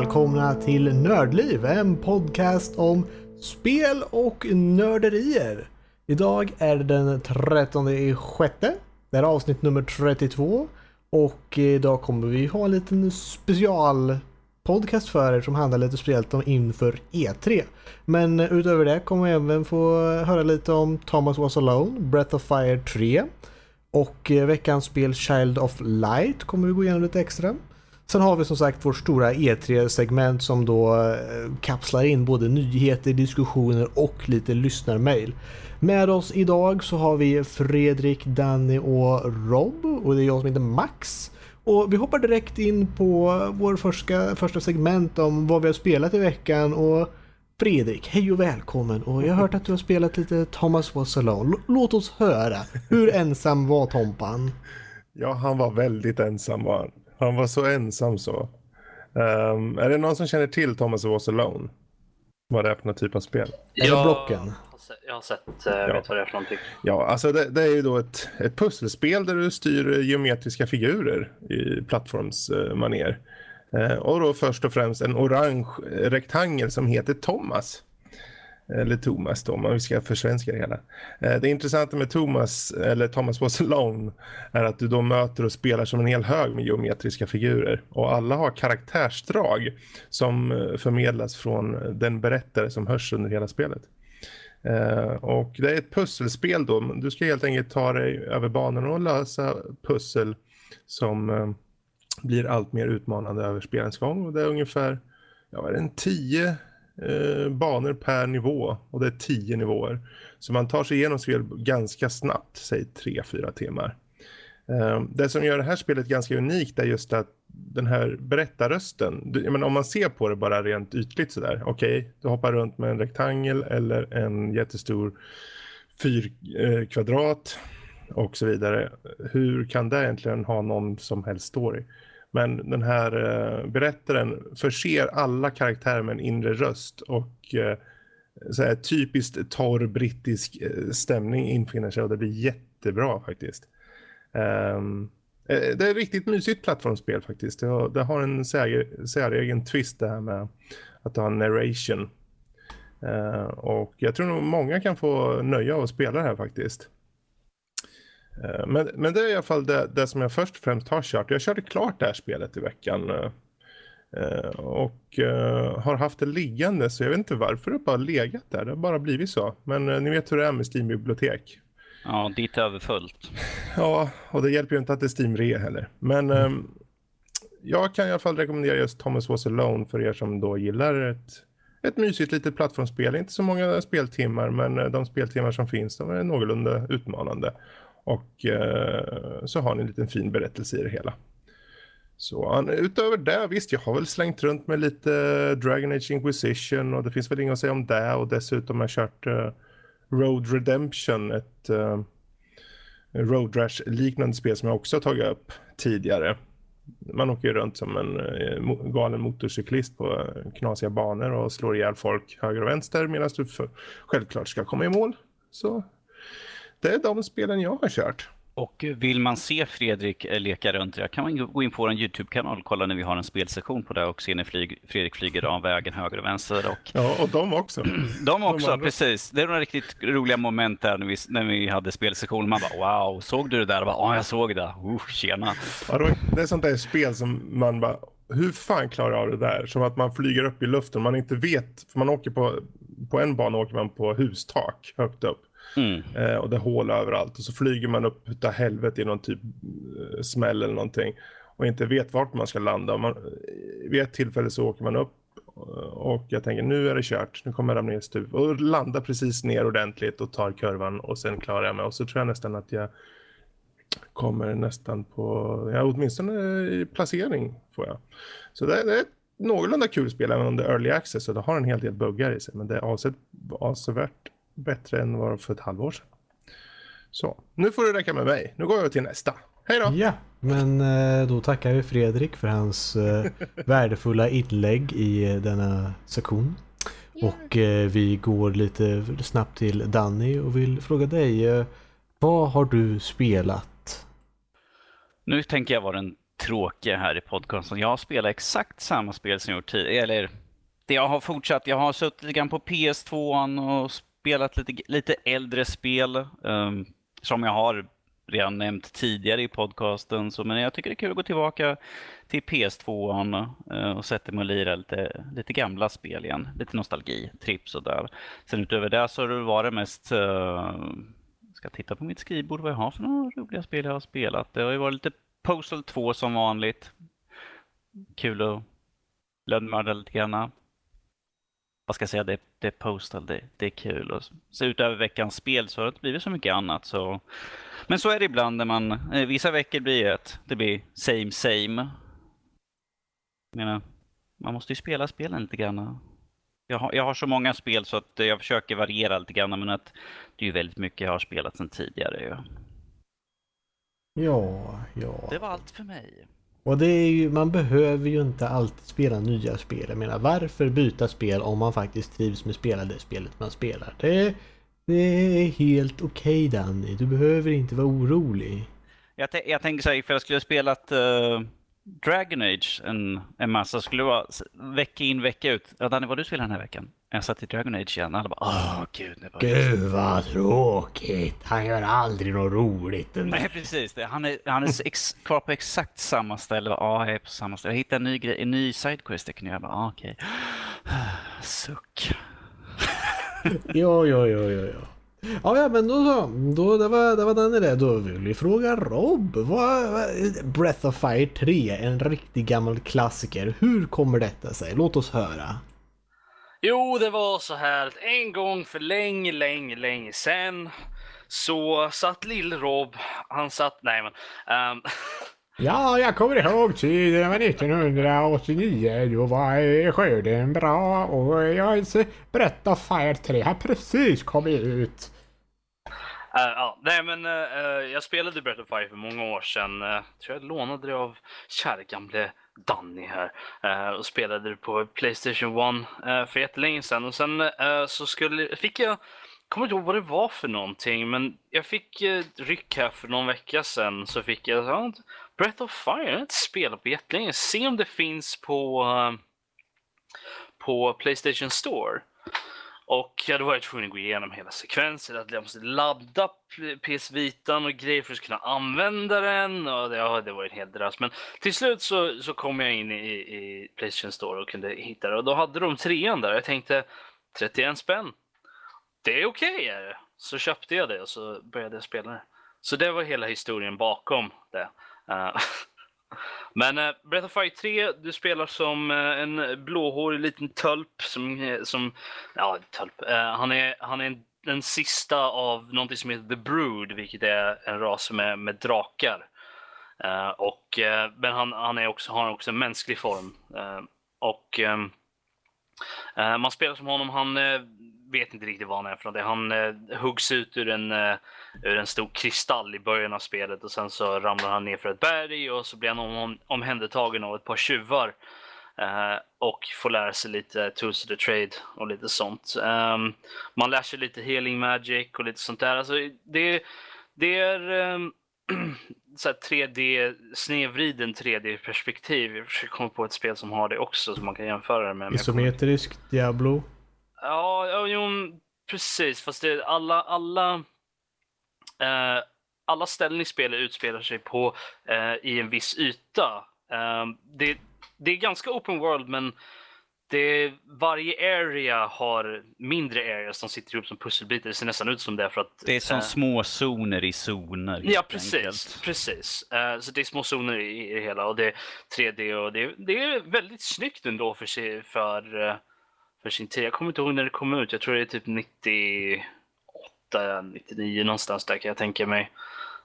välkomna till Nördliv, en podcast om spel och nörderier. Idag är det den 13 i sjätte. Det är avsnitt nummer 32 och idag kommer vi ha en liten specialpodcast för er som handlar lite speciellt om inför E3. Men utöver det kommer vi även få höra lite om Thomas Was Alone, Breath of Fire 3 och veckans spel Child of Light kommer vi gå igenom lite extra. Sen har vi som sagt vårt stora E3-segment som då eh, kapslar in både nyheter, diskussioner och lite lyssnarmail. Med oss idag så har vi Fredrik, Danny och Rob och det är jag som heter Max. Och vi hoppar direkt in på vår första, första segment om vad vi har spelat i veckan och Fredrik, hej och välkommen och jag har hört att du har spelat lite Thomas Was Alone. Låt oss höra, hur ensam var Tompan? Ja, han var väldigt ensam var han. Han var så ensam så. Um, är det någon som känner till Thomas Was Alone? Vad det är för någon typ av spel? Eller blocken? Jag har sett, jag eh, vet vad det är för någonting. Ja, alltså det, det är ju då ett, ett pusselspel där du styr geometriska figurer i plattformsmaner. Uh, och då först och främst en orange rektangel som heter Thomas eller Thomas då, om vi ska försvenska det hela. Eh, det intressanta med Thomas, eller Thomas Was Alone, är att du då möter och spelar som en hel hög med geometriska figurer. Och alla har karaktärsdrag som eh, förmedlas från den berättare som hörs under hela spelet. Eh, och det är ett pusselspel då. Du ska helt enkelt ta dig över banorna och lösa pussel som blir allt mer utmanande över spelens gång. Och det är ungefär ja, är det en tio eh, banor per nivå och det är tio nivåer. Så man tar sig igenom spel ganska snabbt, säg tre, fyra timmar. Eh, det som gör det här spelet ganska unikt är just att den här berättarrösten, du, menar, om man ser på det bara rent ytligt sådär, okej, okay, du hoppar runt med en rektangel eller en jättestor fyrkvadrat eh, och så vidare. Hur kan det egentligen ha någon som helst story? Men den här eh, berättaren förser alla karaktärer med en inre röst och eh, så här, typiskt torr brittisk eh, stämning infinner sig och det blir jättebra faktiskt. Um, det är ett riktigt mysigt plattformsspel faktiskt. Det har, det har en säregen twist det här med att ha en narration. Uh, och jag tror nog många kan få nöja av att spela det här faktiskt. Eh, men, men det är i alla fall det, det, som jag först och främst har kört. Jag körde klart det här spelet i veckan. Eh, och uh, har haft det liggande så jag vet inte varför det bara legat där. Det har bara blivit så. Men ni vet hur det är med Steam-bibliotek. Ja, dit är överfullt. Ja, och det hjälper ju inte att det är Steam-re heller. Men um, jag kan i alla fall rekommendera just Thomas Was Alone för er som då gillar ett, ett mysigt litet plattformsspel. Inte så många speltimmar, men de speltimmar som finns de är någorlunda utmanande. Och eh, så har ni en liten fin berättelse i det hela. Så utöver det, visst jag har väl slängt runt med lite Dragon Age Inquisition och det finns väl inget att säga om det och dessutom har jag kört eh, Road Redemption, ett eh, Road Rash liknande spel som jag också har tagit upp tidigare. Man åker ju runt som en eh, galen motorcyklist på eh, knasiga banor och slår ihjäl folk höger och vänster medan du för, självklart ska komma i mål. Så det är de spelen jag har kört. Och vill man se Fredrik eh, leka runt det kan man gå in på vår YouTube-kanal och kolla när vi har en spelsektion på det och se när flyg, Fredrik flyger av vägen höger och vänster. Och... Ja, och de också. de också, de precis. Det är några riktigt roliga moment där när vi, när vi hade spelsektion. Man bara wow, såg du det där? Ja, jag såg det. Uh, tjena. Ja, det är sånt där spel som man bara, hur fan klarar jag av det där? Som att man flyger upp i luften, man inte vet, för man åker på, på en bana åker man på hustak högt upp. Mm. Eh, och det är hål överallt. Och så flyger man upp utav helvete i någon typ eh, smäll eller någonting. Och inte vet vart man ska landa. Man, eh, vid ett tillfälle så åker man upp. Eh, och jag tänker nu är det kört. Nu kommer jag ramla ner i stup. Och landar precis ner ordentligt och tar kurvan. Och sen klarar jag mig. Och så tror jag nästan att jag kommer nästan på, ja åtminstone i placering får jag. Så det, det är ett någorlunda kul spel även om det är early access och det har en hel del buggar i sig. Men det är avsevärt bättre än vad för ett halvår sedan. Så, nu får det räcka med mig. Nu går jag till nästa. Hej då! Ja, men eh, då tackar vi Fredrik för hans eh, värdefulla inlägg i eh, denna sektion. Och vi går lite snabbt till Danny och vill fråga dig. Vad har du spelat? Nu tänker jag vara den tråkiga här i podcasten. Jag har spelat exakt samma spel som jag gjort tidigare. Eller, det jag har fortsatt. Jag har suttit lite grann på PS2 och spelat lite, lite äldre spel. Um, som jag har redan nämnt tidigare i podcasten. Så, men jag tycker det är kul att gå tillbaka till PS2 uh, eh, och sätta mig och lira lite, lite gamla spel igen. Lite nostalgi, trips och där. Sen utöver det så har det varit mest uh, ska titta på mitt skrivbord vad jag har för några roliga spel jag har spelat. Det har ju varit lite Postal 2 som vanligt. Kul att lönnmörda lite grann. Vad ska jag säga, det, det är Postal, det, det är kul. Och så utöver veckans spel så har det inte blivit så mycket annat. Så. Men så är det ibland när man, eh, vissa veckor blir det, det blir same same. Jag menar, man måste ju spela spelen lite grann. Jag har, jag har så många spel så att jag försöker variera lite grann men att det är ju väldigt mycket jag har spelat sedan tidigare. Ja. Ja, ja. Det var allt för mig. Och det är ju, man behöver ju inte alltid spela nya spel. Jag menar, varför byta spel om man faktiskt trivs med spela det spelet man spelar? Det, det är helt okej okay, Danny. Du behöver inte vara orolig. Jag, jag tänker så här, för jag skulle ha spelat uh, Dragon Age en, en massa, skulle vara vecka in vecka ut. Ja Danny, vad du spelar den här veckan? Jag satt i Dragon Age igen. Alla bara åh gud. Det bara... Gud vad tråkigt. Han gör aldrig något roligt. Nej precis. Det. Han är, han är ex, kvar på exakt samma ställe. Ja, jag är på samma ställe. Jag hittade en ny, grej, en ny sidequest jag kan göra. Ah, okej. Okay. Suck. jo, jo, jo, jo, jo. Ja, ja, men då så. Då, det, var, det var den det. Då vill vi fråga Rob. Vad, vad, Breath of Fire 3, en riktig gammal klassiker. Hur kommer detta sig? Låt oss höra. Jo, det var så här att en gång för länge, länge, länge sen så satt lill-Rob, han satt, nej men. Um... Ja, jag kommer ihåg tiden var 1989. Då var eh, skörden bra och jag berättar Fire 3 har precis kommit ut. Uh, ja, nej men uh, jag spelade Breath of Fire för många år sedan. Uh, tror jag lånade det av kära gamle Danny här uh, och spelade det på Playstation 1 uh, för jättelänge sedan. Och sen uh, så skulle, fick jag, kommer inte ihåg vad det var för någonting, men jag fick uh, ryck här för någon vecka sedan så fick jag Breath of Fire, jag har inte spelat på jättelänge. Se om det finns på, eh, på Playstation Store. Och jag hade var tvungen att gå igenom hela sekvensen. Att jag måste ladda PS Vitan och grejer för att kunna använda den. Och det, ja, det var en hel drös. Men till slut så, så kom jag in i, i Playstation Store och kunde hitta det. Och då hade de trean där. Jag tänkte 31 spänn. Det är okej okay, är det. Så köpte jag det och så började jag spela det. Så det var hela historien bakom det. Uh, Men uh, Breath of Fire 3, du spelar som uh, en blåhårig liten tölp som, som ja, tölp. han är, han är en, den sista av någonting som heter The Brood, vilket är en ras med, med drakar. och, men han, han är också, har också en mänsklig form. och um, man spelar som honom, han vet inte riktigt vad han är för någonting. Han eh, huggs ut ur en, eh, ur en stor kristall i början av spelet och sen så ramlar han ner för ett berg och så blir han om, omhändertagen av ett par tjuvar. Eh, och får lära sig lite tools of the trade och lite sånt. Um, man lär sig lite healing magic och lite sånt där. Alltså, det, det är um, så 3D, snedvriden 3D-perspektiv. Jag försöker komma på ett spel som har det också som man kan jämföra det med. Isometrisk Diablo? Ja, jo, precis. Fast det, alla, alla, eh, alla ställen i spelet utspelar sig på eh, i en viss yta. Eh, det, det är ganska open world, men det, varje area har mindre areas som sitter ihop som pusselbitar. Det ser nästan ut som det för att... Det är som äh, små zoner i zoner. Ja, precis. Enkelt. precis. Uh, så det är små zoner i, i det hela och det är 3D och det, det är väldigt snyggt ändå för, sig, för uh, för sin tid. Jag kommer inte ihåg när det kom ut. Jag tror det är typ 98, 99 någonstans där kan jag tänka mig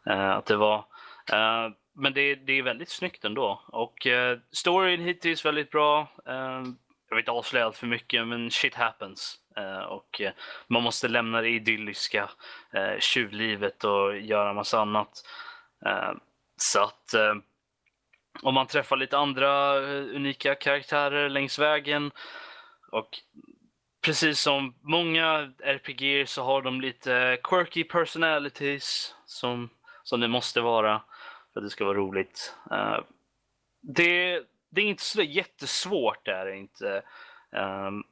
uh, att det var. Uh, men det, det är väldigt snyggt ändå. Och uh, storyn hittills väldigt bra. Uh, jag vill inte avslöja allt för mycket, men shit happens. och man måste lämna det idylliska tjuvlivet och göra massa annat. så att om man träffar lite andra unika karaktärer längs vägen och precis som många RPG så har de lite quirky personalities som, som det måste vara för att det ska vara roligt. Uh, det, det är inte så jättesvårt, är det inte. Um,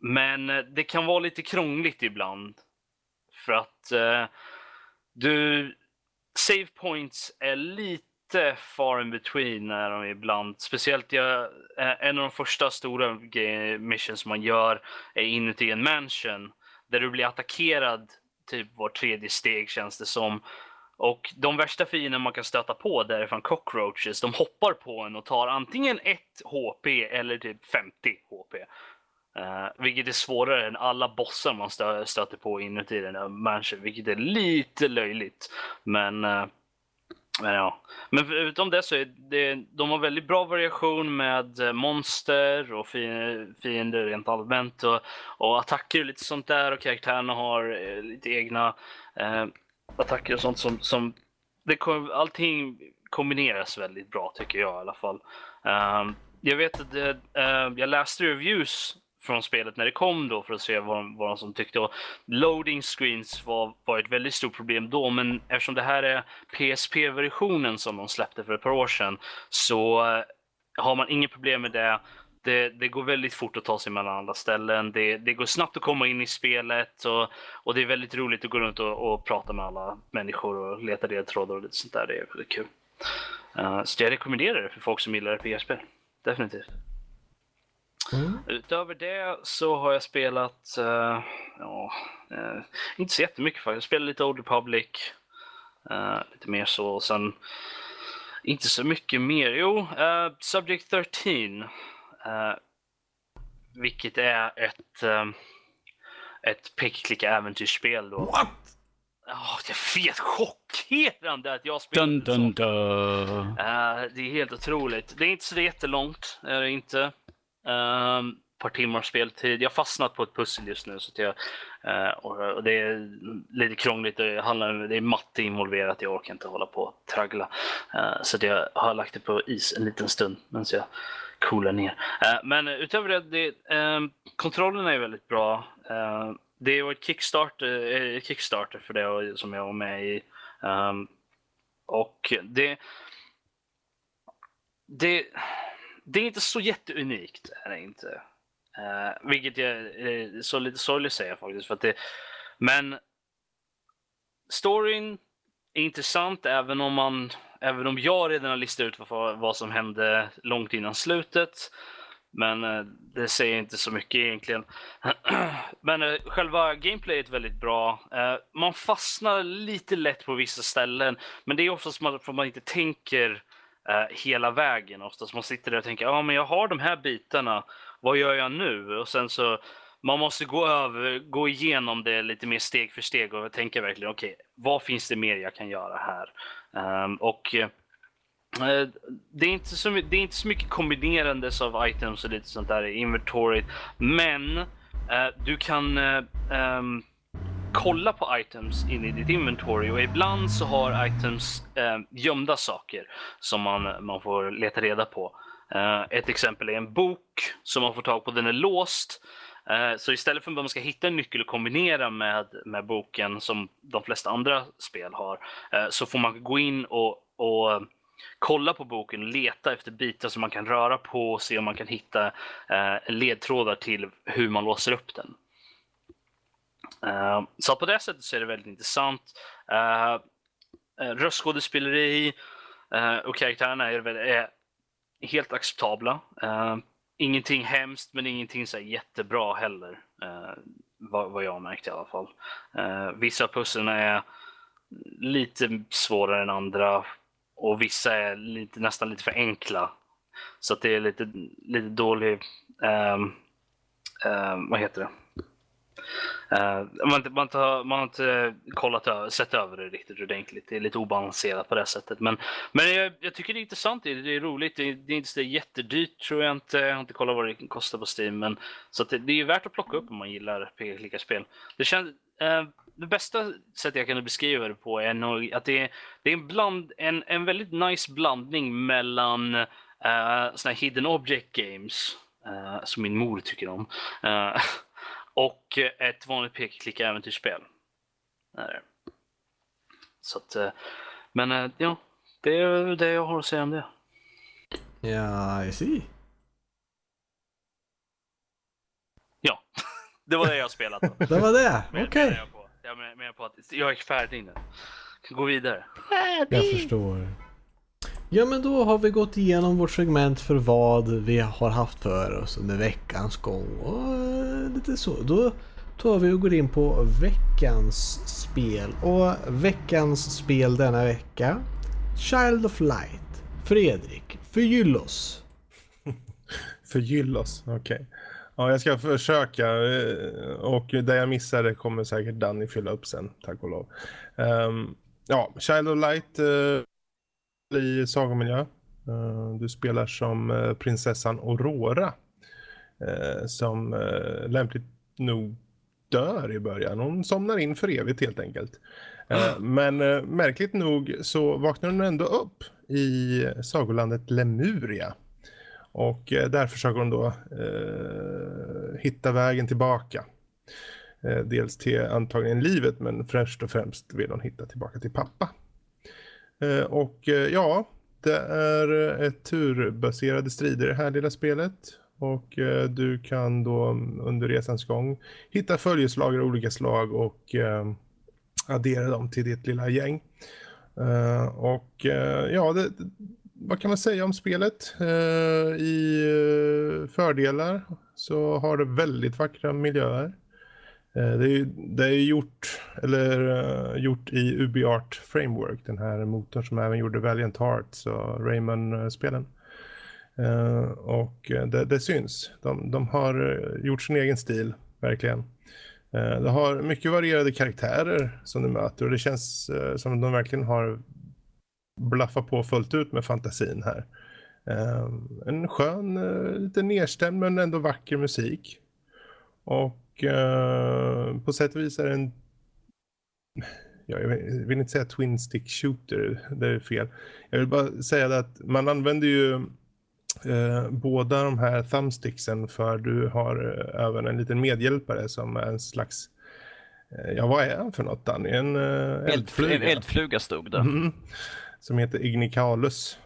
men det kan vara lite krångligt ibland. För att uh, du... Save points är lite Lite far in between är de ibland. Speciellt jag, eh, en av de första stora missions man gör är inuti en mansion. Där du blir attackerad typ var tredje steg känns det som. Och de värsta fienden man kan stöta på därifrån cockroaches, de hoppar på en och tar antingen 1HP eller typ 50 HP. Uh, vilket är svårare än alla bossar man stö stöter på inuti den här mansion, vilket är lite löjligt. Men, uh, men ja. Men förutom det så är det, de har väldigt bra variation med eh, monster och fiender rent allmänt och, och attacker och lite sånt där och karaktärerna har eh, lite egna eh, attacker och sånt som, som det, allting kombineras väldigt bra tycker jag i alla fall. Um, jag vet att det, uh, jag läste reviews från spelet när det kom då för att se vad, vad de som tyckte. Och loading screens var, var ett väldigt stort problem då, men eftersom det här är PSP-versionen som de släppte för ett par år sedan så eh, har man inget problem med det. Det, det, går väldigt fort att ta sig mellan alla ställen. Det, det går snabbt att komma in i spelet och, och det är väldigt roligt att gå runt och, och prata med alla människor och leta ledtrådar och lite sånt där. Det är väldigt kul. Uh, så jag rekommenderar det för folk som gillar PSP Definitivt. Mm. Utöver det så har jag spelat, uh, ja, uh, inte så jättemycket faktiskt. Jag spelade lite Old Republic, lite mer så. Och sen inte så mycket mer. Jo, Subject 13 Uh, vilket är ett, um, ett peka äventyrsspel då. What? Oh, jag vet, chockerande att jag spelar dun, dun, dun. Uh, det är helt otroligt. Det är inte så jättelångt, är det inte. Um, par timmars speltid. Jag har fastnat på ett pussel just nu så att jag, uh, och det är lite krångligt. Det, handlar, det är matte involverat. Jag orkar inte hålla på och traggla. Uh, så att jag har lagt det på is en liten stund medan jag coolar ner. Uh, men utöver det, det ehm, kontrollerna är väldigt bra. Uh, det var ett kickstarter, kickstarter för det som jag var med i. Um, och det, det, det är inte så jätteunikt, är det inte. Uh, vilket jag är så lite sorgligt att säga faktiskt. För att det, men storyn är intressant även om man Även om jag redan har listat ut vad, vad som hände långt innan slutet. Men eh, det säger inte så mycket egentligen. Men själva gameplayet är väldigt bra. Man fastnar lite lätt på vissa ställen, men det är oftast för att man inte tänker Eh, hela vägen. Oftast man sitter där och tänker, ja men jag har de här bitarna, vad gör jag nu? Och sen så man måste gå, över, gå igenom det lite mer steg för steg och tänka verkligen, okej, okay, vad finns det mer jag kan göra här? Um, och uh, det, är inte så, det är inte så mycket kombinerandes av items och lite sånt där i inventoriet, men uh, du kan uh, um, kolla på items in i ditt inventory och ibland så har items eh, gömda saker som man, man får leta reda på. Eh, ett exempel är en bok som man får tag på, den är låst. Eh, så istället för att man ska hitta en nyckel och kombinera med, med boken som de flesta andra spel har, eh, så får man gå in och, och kolla på boken och leta efter bitar som man kan röra på och se om man kan hitta eh, ledtrådar till hur man låser upp den. Eh, så på det sättet så är det väldigt intressant. Eh, eh, röstskådespeleri och karaktärerna är, är helt acceptabla. Uh, ingenting hemskt, men ingenting så jättebra heller. Uh, vad, vad, jag märkt i alla fall. Uh, vissa pusslen är lite svårare än andra och vissa är lite, nästan lite för enkla. Så att det är lite, lite dålig, um, um, vad heter det? Uh, man, man, tar, man har inte kollat över, sett över det riktigt ordentligt. Det är lite obalanserat på det sättet. Men, men jag, jag tycker det är intressant. Det är, det är roligt. Det är, det är inte så jättedyrt tror jag inte. Jag har inte kollat vad det kostar på Steam. Men, så det, det, är värt att plocka upp om man gillar PK-spel. Det, känns, uh, det bästa sättet jag kan beskriva det på är nog att det är, det är en, bland, en, en väldigt nice blandning mellan uh, såna här hidden object games, uh, som min mor tycker om. Och ett vanligt peka äventyrsspel. Så att, eh, men eh, ja, det är det jag har att säga om det. Ja, I see. Ja, det var det jag spelat då. Det var det. Okej. menar Jag, på. jag men- menar på att jag är färdig nu. Kan gå vidare. Jag förstår. Ja men då har vi gått igenom vårt segment för vad vi har haft för oss under veckans gång och eh, lite så. Då tar vi och går in på veckans spel och veckans spel denna vecka Child of Light. Fredrik, förgyll oss. Förgyll oss, okej. Ja, jag ska försöka eh, och där jag missade kommer säkert Danny fylla upp sen, tack och lov. Um, ja, Child of Light uh, i sagomiljö. Uh, eh, du spelar som uh, prinsessan Aurora eh, som eh, lämpligt nog dör i början. Hon somnar in för evigt helt enkelt. Eh, Men eh, märkligt nog så vaknar hon ändå upp i sagolandet Lemuria. Och där försöker hon då eh, hitta vägen tillbaka. Eh, dels till antagligen livet men först och främst vill hon hitta tillbaka till pappa. Eh, och ja, det är ett turbaserade strider i det här lilla spelet. Och eh, du kan då mm, under resans gång hitta följeslagare av olika slag och eh, addera dem till ditt lilla gäng. Eh, och eh, ja, det, vad kan man säga om spelet? Eh, I eh, fördelar så har det väldigt vackra miljöer. Eh, det, är, det är gjort, eller, eh, gjort i UbiArt Framework, den här motorn som även gjorde Valiant Hearts och Rayman-spelen. Eh, och det, det syns. De, de har eh, gjort sin egen stil, verkligen. de Det har mycket varierade karaktärer som du möter och det känns som att de verkligen har blaffat på fullt ut med fantasin här. En skön, lite nedstämd men ändå vacker musik. Och eh, på sätt och vis är det en Ja, jag vill inte säga twin stick shooter, det är fel. Jag vill bara säga det att man använder ju eh, båda de här thumbsticksen för du har eh, även en liten medhjälpare som är en slags, eh, ja vad är han för något Danny? En eh, Eldfluga, eldfluga? eldfluga stod det. Mm. Som heter Ignicalus.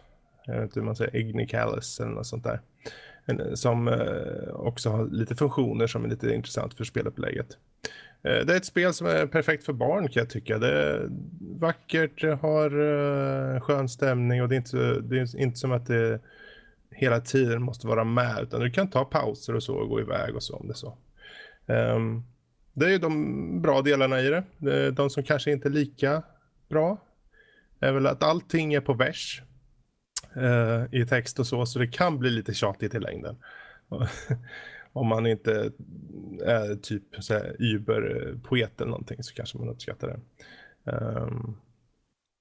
Jag vet inte hur man säger, Ignicalus eller något sånt där. En, som eh, också har lite funktioner som är lite intressant för spelupplägget. Det är ett spel som är perfekt för barn kan jag tycka. Det är vackert, det har skön stämning och det är, inte, det är inte som att det hela tiden måste vara med utan du kan ta pauser och så och gå iväg och så om det så. Um, det är ju de bra delarna i det. De som kanske inte är lika bra är väl att allting är på vers uh, i text och så, så det kan bli lite tjatigt i längden. Om man inte är typ så här Uber-poet eller någonting så kanske man uppskattar det. Um,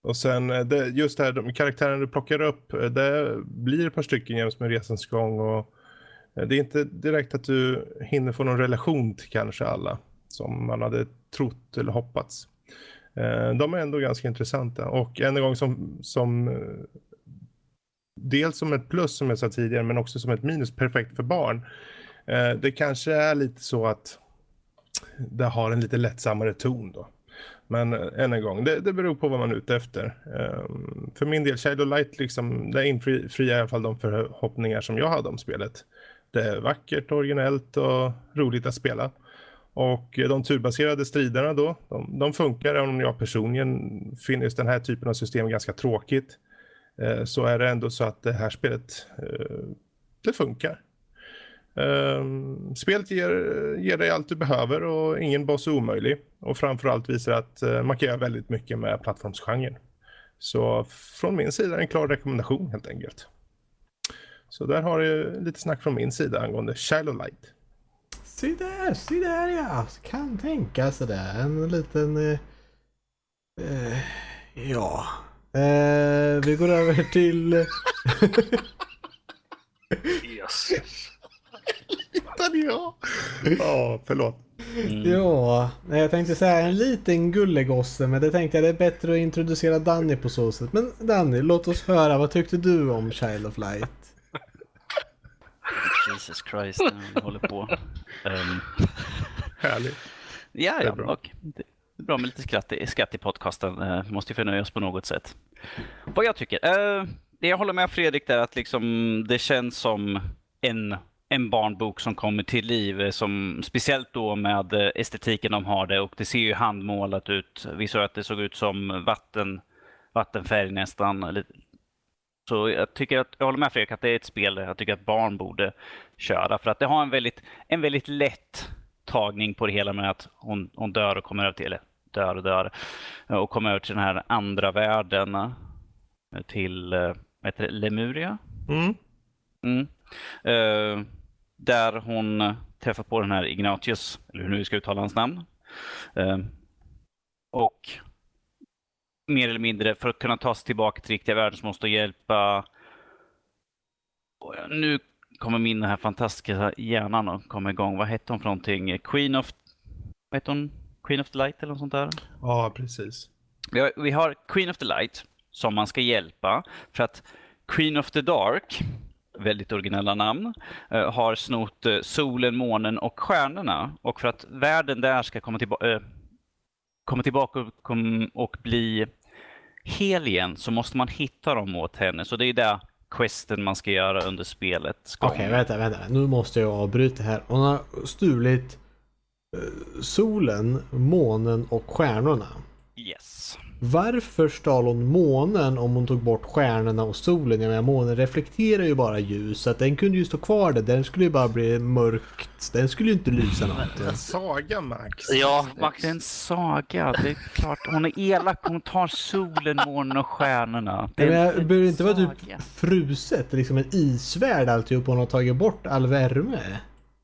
och sen eh, det, just det här, de karaktären du plockar upp, eh, det blir ett par stycken jäms med resans gång och eh, det är inte direkt att du hinner få någon relation till kanske alla som man hade trott eller hoppats. De är ändå ganska intressanta och än en gång som, som dels som ett plus som jag sa tidigare men också som ett minus perfekt för barn. Det kanske är lite så att det har en lite lättsammare ton då. Men eh, än en gång, det, det beror på vad man är ute efter. Um, för min del, Shadow Light, liksom, det infriar i alla fall de förhoppningar som jag hade om spelet. Det är vackert, originellt och roligt att spela. Och eh, de turbaserade striderna då, de, de funkar även om jag personligen finner just den här typen av system ganska tråkigt. Eh, så är det ändå så att det här spelet, eh, det funkar. Um, spelet ger, ger dig allt du behöver och ingen boss är omöjlig. Och framförallt visar att uh, man kan göra väldigt mycket med plattformsgenren. Så från min sida en klar rekommendation helt enkelt. Så där har du lite snack från min sida angående Shadow Light. Se där, se där ja. Kan tänka sig det. En liten... Eh, eh, ja. Eh, vi går över till... Yes. Hittade jag? Ja, förlåt. Ja, nej, jag tänkte säga en liten gullegosse men det tänkte jag det är bättre att introducera Danny på så sätt. Men Danny, låt oss höra. Vad tyckte du om Child of Light? Jesus Christ, jag håller på. Ehm, Härligt. ja, är ja, bra. och det är bra med lite skratt i, skratt i podcasten. Uh, måste ju förnöja oss på något sätt. Vad jag tycker? Uh, det jag håller med Fredrik där att liksom det känns som en, en barnbok som kommer till liv. eh, Som, speciellt då med eh, estetiken de har det och det ser ju handmålat ut. Vi såg att det såg ut som vatten, vattenfärg nästan. Så jag tycker att, jag håller med Fredrik att det är ett spel jag tycker att barn borde köra. För att det har en väldigt, en väldigt lätt tagning på det hela med att hon, hon dör och kommer över till, eller dör och dör, eh, och kommer över till den här andra världen. Till, vad heter det, Lemuria? Mm. Mm. Där hon eh, träffar på den här Ignatius, eller hur nu vi ska uttala hans namn. Eh, och mer eller mindre för att kunna ta sig tillbaka till riktiga världen så måste hon hjälpa... Och Nu kommer min den här fantastiska hjärnan att komma igång. Vad hette hon för någonting? Queen of... Vad hette hon? Queen of the Light eller något sånt där? Ja, precis. Vi har, vi har Queen of the Light som man ska hjälpa för att Queen of the Dark, väldigt originella namn, eh, har snott eh, solen, månen och stjärnorna. Och för att världen där ska komma, tillba eh, komma tillbaka och, kom, och bli hel igen så måste man hitta dem åt henne. Så det är det questen man ska göra under spelets gång. Okej, vänta, vänta. Nu måste jag avbryta här. Hon har stulit solen, månen och stjärnorna. Yes. Varför stal hon månen om hon tog bort stjärnorna och solen? Jag menar månen reflekterar ju bara ljus så att den kunde ju stå kvar där. Den skulle ju bara bli mörkt. Den skulle ju inte lysa någonting. En saga, Max. Ja, Max. Det är en saga. Det är klart. Hon är elak. Hon tar solen, månen och stjärnorna. Det Jag är menar, en behöver inte vara typ fruset? Liksom en isvärld alltihop hon har tagit bort all värme?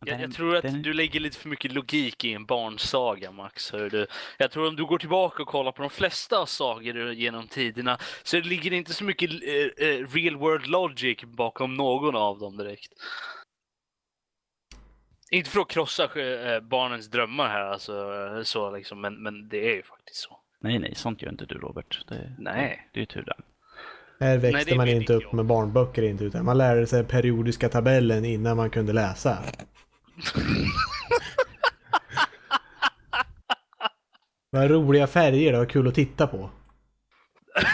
Jag, Den- jag tror att den- du lägger lite för mycket logik i en barnsaga, Max. Hör du. Jag tror om du går tillbaka och kollar på de flesta sagor genom tiderna så det ligger inte så mycket eh, eh, real world logic bakom någon av dem direkt. Inte för att krossa eh, barnens drömmar här, alltså, så liksom, men, men det är ju faktiskt så. Nej, nej, sånt gör inte du Robert. Det, Nej. Det är ju tur det. Här växte Nej, det man inte upp jag. med barnböcker inte utan man lärde sig periodiska tabellen innan man kunde läsa. Vad roliga färger, det var kul att titta på.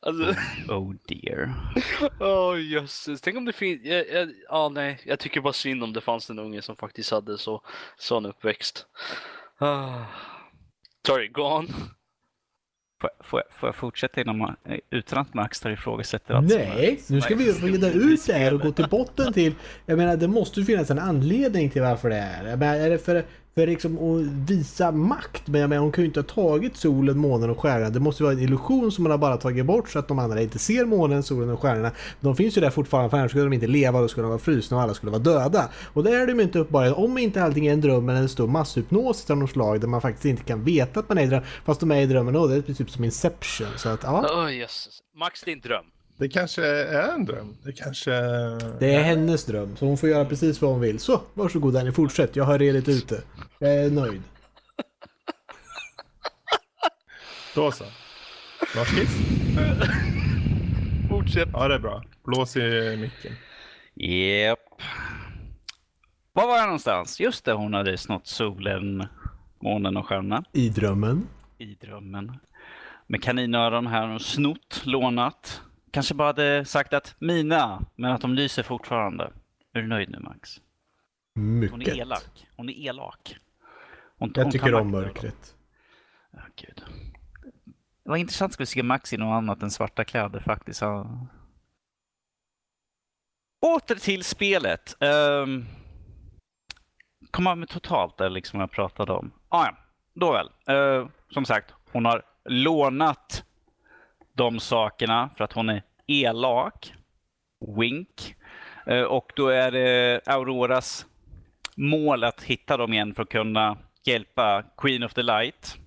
Alltså, Oh dear. Åh jösses, tänk om det finns... Ja, ja, ja, nej, jag tycker bara synd om det fanns en unge som faktiskt hade så, sån uppväxt. Ah. Sorry, go on. Får, får, jag, får jag fortsätta eh, utan att Max tar ifrågasätter allt Nej, nu ska vi reda ut det här och gå till botten till... Jag menar, det måste ju finnas en anledning till varför det är. Menar, är det för, för liksom att visa makt? Men jag menar, hon kan ju inte ha tagit solen, månen och stjärnorna. Det måste ju vara en illusion som man har bara tagit bort så att de andra inte ser månen, solen och stjärnorna. De finns ju där fortfarande, för annars skulle de inte leva, då skulle de vara frusna och alla skulle vara döda. Och det är de ju inte uppenbarligen. Om inte allting är en dröm eller en stor masshypnos av något slag där man faktiskt inte kan veta att man är i drömmen. fast de är i drömmen och Det är typ som Inception. Så att, ja. Oh. Max, din dröm. Det kanske är en dröm. Det kanske... Det är hennes dröm, så hon får göra precis vad hon vill. Så, varsågod Danny, fortsätt. Jag har redigt ute. Jag är nöjd. Då så. Norskis? Fortsätt. Ja, det är bra. Blås i micken. Japp. Var var jag någonstans? Just det, hon hade snott solen, månen och stjärnorna I drömmen. i drömmen. Med kaninöron här och snott, lånat. Kanske bara hade sagt att mina, men att de lyser fortfarande. Är du nöjd nu Max? Hon är Mycket. elak. Hon är elak. Hon, Jag hon tycker om mörkret. Ja, gud. Det var intressant att se Max i något annat än svarta kläder faktiskt. Ja. Åter till spelet. Um, komma med totalt där liksom jag pratade om. Ah, ja, Nåväl. Uh, som sagt, hon har lånat de sakerna för att hon är elak. Wink. Eh, och då är det Auroras mål att hitta dem igen för att kunna hjälpa Queen of the Light.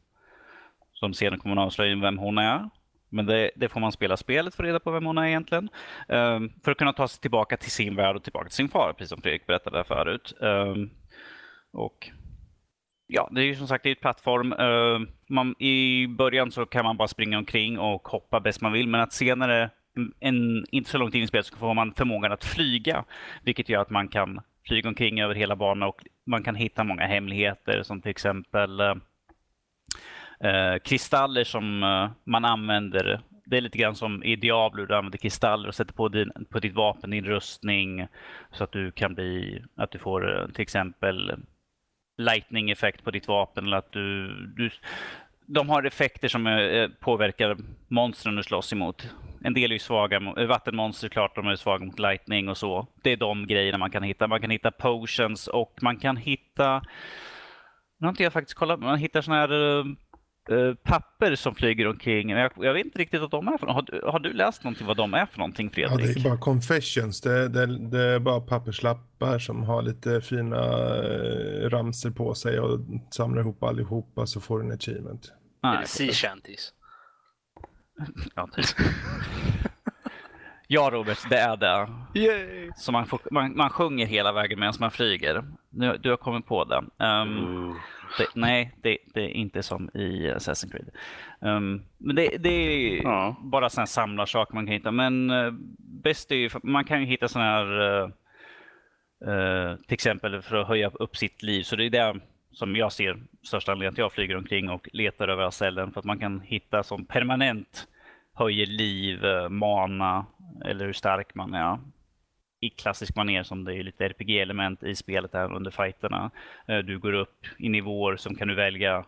Som senare kommer att avslöja vem hon är. Men det, det får man spela spelet för att reda på vem hon är egentligen. Um, för att kunna ta sig tillbaka till sin värld och tillbaka till sin far, precis som Fredrik berättade förut. Um, och Ja, det är ju som sagt ett plattform. Uh, man, I början så kan man bara springa omkring och hoppa bäst man vill, men att senare, en, en, inte så långt in i spelet, så får man förmågan att flyga. Vilket gör att man kan flyga omkring över hela banan och man kan hitta många hemligheter som till exempel uh, kristaller som uh, man använder det är lite grann som i Diablo, du använder kristaller och sätter på, din, på ditt vapen, din rustning så att du kan bli, att du får till exempel lightning-effekt på ditt vapen eller att du, du de har effekter som eh, påverkar monstren du slåss emot. En del är ju svaga, eh, vattenmonster klart, de är svaga mot lightning och så. Det är de grejerna man kan hitta. Man kan hitta potions och man kan hitta, nu har inte jag faktiskt kollat, man hittar sådana här eh, uh, papper som flyger omkring. Jag, jag, vet inte riktigt vad de är för har, har du läst någonting vad de är för någonting Fredrik? Ja, det är bara confessions. Det, det, det är bara papperslappar som har lite fina ramser på sig och samlar ihop allihopa så får du en achievement. Ah, är det sea shanties? ja, typ. ja, Robert, det är det. Yay! Så man, får, man, man sjunger hela vägen medan man flyger. Nu, du har kommit på det. Um, det nej, det, det, är inte som i Assassin's Creed. Um, men det, det är ja. bara sådana samlarsaker man kan hitta. Men uh, bäst är ju, man kan ju hitta sådana här, uh, uh, till exempel för att höja upp sitt liv. Så det är det som jag ser största anledningen till att jag flyger omkring och letar över ställen för att man kan hitta som permanent höjer liv, mana eller hur stark man är. I klassisk manér som det är lite RPG-element i spelet här under fighterna. Eh, du går upp i nivåer som kan du välja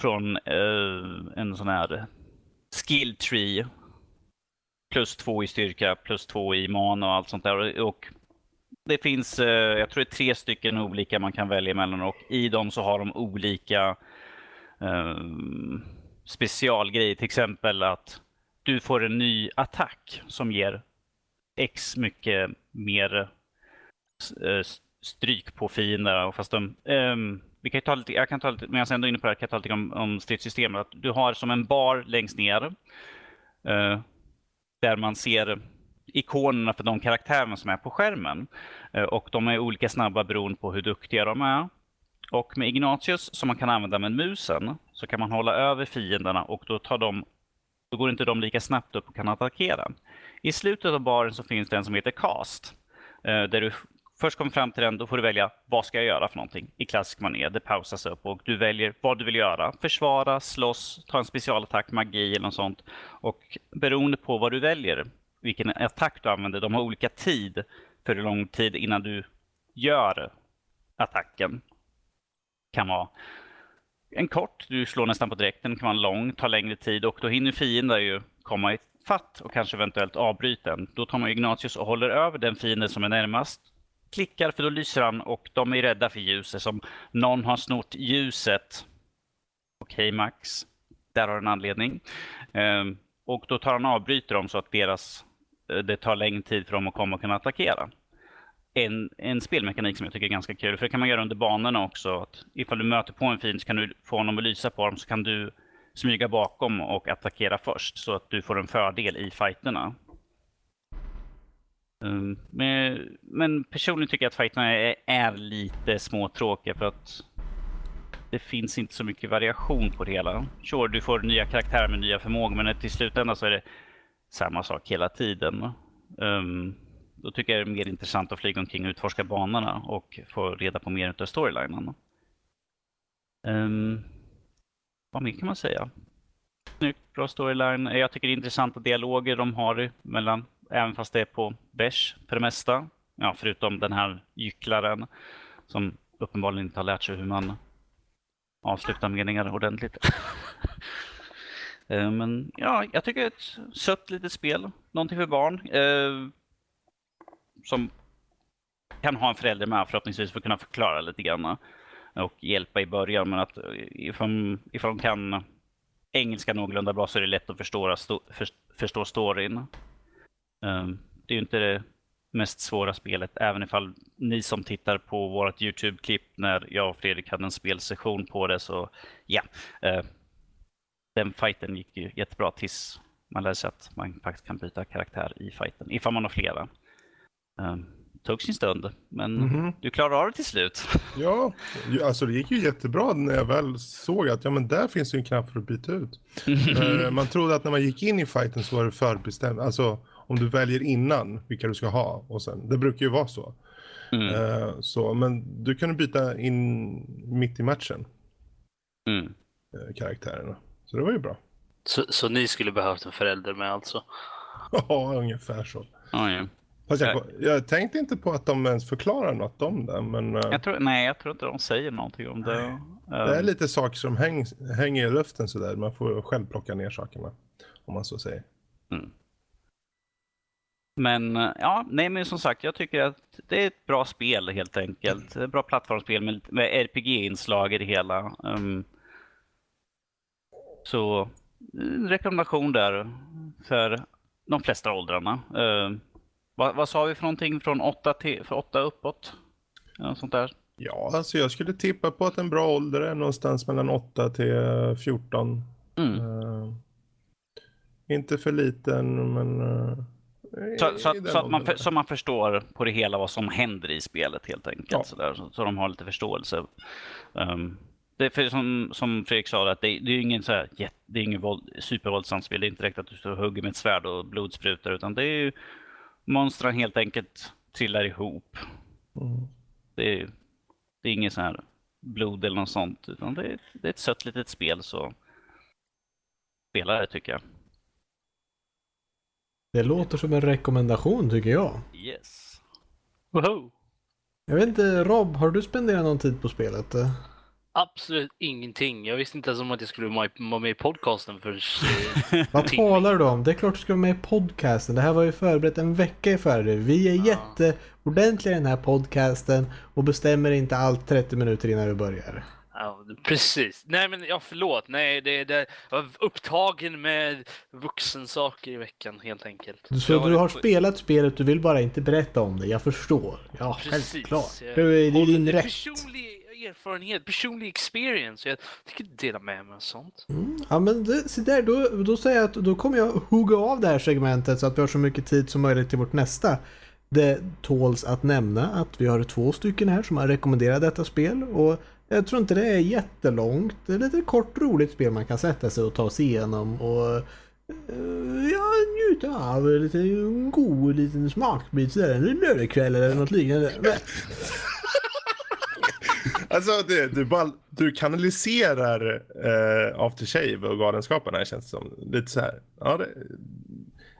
från eh, en sån här skill tree plus två i styrka, plus två i mana och allt sånt där. Och det finns, eh, jag tror det är tre stycken olika man kan välja mellan och i dem så har de olika specialgrejer. Till exempel att du får en ny attack som ger X mycket mer eh, stryk på fiender. Fast de, um, vi kan ta lite, jag kan ta lite, men jag är ändå inne på det här, kan jag ta lite om, om stridssystemet. Att du har som en bar längst ner uh, där man ser ikonerna för de karaktärerna som är på skärmen. Uh, och de är olika snabba beroende på hur duktiga de är. Och med Ignatius som man kan använda med musen så kan man hålla över fienderna och då, tar de, då går inte de lika snabbt upp och kan attackera. I slutet av baren så finns det en som heter Cast. Eh, där du först kommer fram till den, då får du välja vad ska jag göra för någonting i klassisk manér. Det pausas upp och du väljer vad du vill göra. Försvara, slåss, ta en specialattack, magi eller något sånt. Och beroende på vad du väljer vilken attack du använder. De har olika tid för hur lång tid innan du gör attacken. Kan vara en kort, du slår nästan på direkten, kan vara lång, tar längre tid och då hinner fienden ju komma i fatt och kanske eventuellt avbryter den. Då tar man Ignatius och håller över den fienden som är närmast. Klickar för då lyser han och de är rädda för ljuset som någon har snott ljuset. Okej okay, Max, där har du en anledning. Ehm, och då tar han avbryter dem så att deras eh, det tar längre tid för dem att komma och kunna attackera. En, en spelmekanik som jag tycker är ganska kul, för det kan man göra under banorna också. Att ifall du möter på en fiende så kan du få honom att lysa på dem, så kan du smyga bakom och attackera först, så att du får en fördel i fighterna. Um, men, men, personligen tycker jag att fighterna är, är lite småtråkiga för att det finns inte så mycket variation på det hela. Sure, du får nya karaktärer med nya förmågor, men till slutändan så är det samma sak hela tiden. Um, då tycker jag det är mer intressant att flyga omkring och utforska banorna och få reda på mer av storylinen. Um, vad mer kan man säga? Snyggt, bra storyline. Jag tycker det är intressanta dialoger de har mellan, även fast det är på bärs för det mesta. Ja, förutom den här gycklaren som uppenbarligen inte har lärt sig hur man avslutar meningar ordentligt. Eh, men ja, jag tycker det är ett sött litet spel. Någonting för barn. Eh, som kan ha en förälder med förhoppningsvis för att kunna förklara lite grann. Och hjälpa i början. Men att ifall, ifall de kan engelska någorlunda bra så är det lätt att förstå, för, förstå storyn. Ehm, det är ju inte det mest svåra spelet, även ifall ni som tittar på vårt Youtube-klipp när jag och Fredrik hade en spelsession på det så ja, ehm, den fighten gick ju jättebra tills man lärde sig att man faktiskt kan byta karaktär i fighten, ifall man har flera. Ehm, Tog sin stund, men mm -hmm. du klarade av det till slut. Ja, alltså det gick ju jättebra när jag väl såg att ja, men där finns ju en knapp för att byta ut. uh, man trodde att när man gick in i fighten så var det förbestämt, alltså om du väljer innan vilka du ska ha och sen, det brukar ju vara så. Mm. Uh, så men du kan byta in mitt i matchen. Mm. Uh, karaktärerna. Så det var ju bra. Så, så ni skulle behövt en förälder med alltså? Ja, ungefär så. Oj. Fast jag, jag tänkte inte på att de ens förklarar något om det, men eh, Jag tror, nej, jag tror inte de säger någonting om det. det är lite saker som häng, hänger i luften sådär. Man får själv plocka ner sakerna, om man så säger. Men eh, ja, nej men som sagt, jag tycker att det är ett bra spel helt enkelt. Ett bra plattformsspel med, med RPG-inslag i det hela. Um, så en rekommendation där för de flesta åldrarna. Uh, vad, vad sa vi för någonting från 8 till för 8 uppåt? Ja, sånt där. Ja, alltså jag skulle tippa på att en bra ålder är någonstans mellan 8 till eh, 14. Mm. Eh, inte för liten, men... eh, Så, så, att, så, att man, så man förstår på det hela vad som händer i spelet helt enkelt. Ja. Så, där, så, så de har lite förståelse. Um, det är för, som, som Fredrik sa, att det, det är ju ingen, så här, jätte- det är ingen våld, supervåldsamt spel. Det är inte direkt att du står och hugger med ett svärd och blod sprutar. Utan det är ju monstren helt enkelt trillar ihop. Mm. Det är, det är inget så här blod eller något sånt. Utan det är, det är ett sött litet spel. Så spela det tycker jag. Det låter som en rekommendation tycker jag. Yes. Woho! Jag vet inte, Rob, har du spenderat någon tid på spelet? Absolut ingenting. Jag visste inte ens om att jag skulle vara med- i podcasten för Vad talar du om? Det är klart du ska vara med i podcasten. Det här var ju förberett en vecka i förväg. Vi är Ja. jätteordentliga i den här podcasten och bestämmer inte allt 30 minuter innan vi börjar. Ja, precis. Nej men ja, förlåt. Nej, det, det, jag var upptagen med vuxensaker i veckan helt enkelt. Så Jag du har på- spelat spelet, du vill bara inte berätta om det. Jag förstår. Ja, Precis. självklart. Det är, det din det rätt. Personlig erfarenhet, personlig experience. Jag tycker dela med mig av sånt. Mm, Ja men det, så där, då, då säger jag att då kommer jag hugga av det här segmentet så att vi har så mycket tid som möjligt till vårt nästa. Det tåls att nämna att vi har två stycken här som har rekommenderat detta spel och jag tror inte det är jättelångt. Det är lite kort roligt spel man kan sätta sig och ta sig igenom och eh, ja, njuta av lite en god liten smakbit sådär en lördagkväll eller något liknande. Alltså, det, du, bara, du kanaliserar eh, Aftershave och Galenskaparna här känns det som. Lite så här. Ja, det,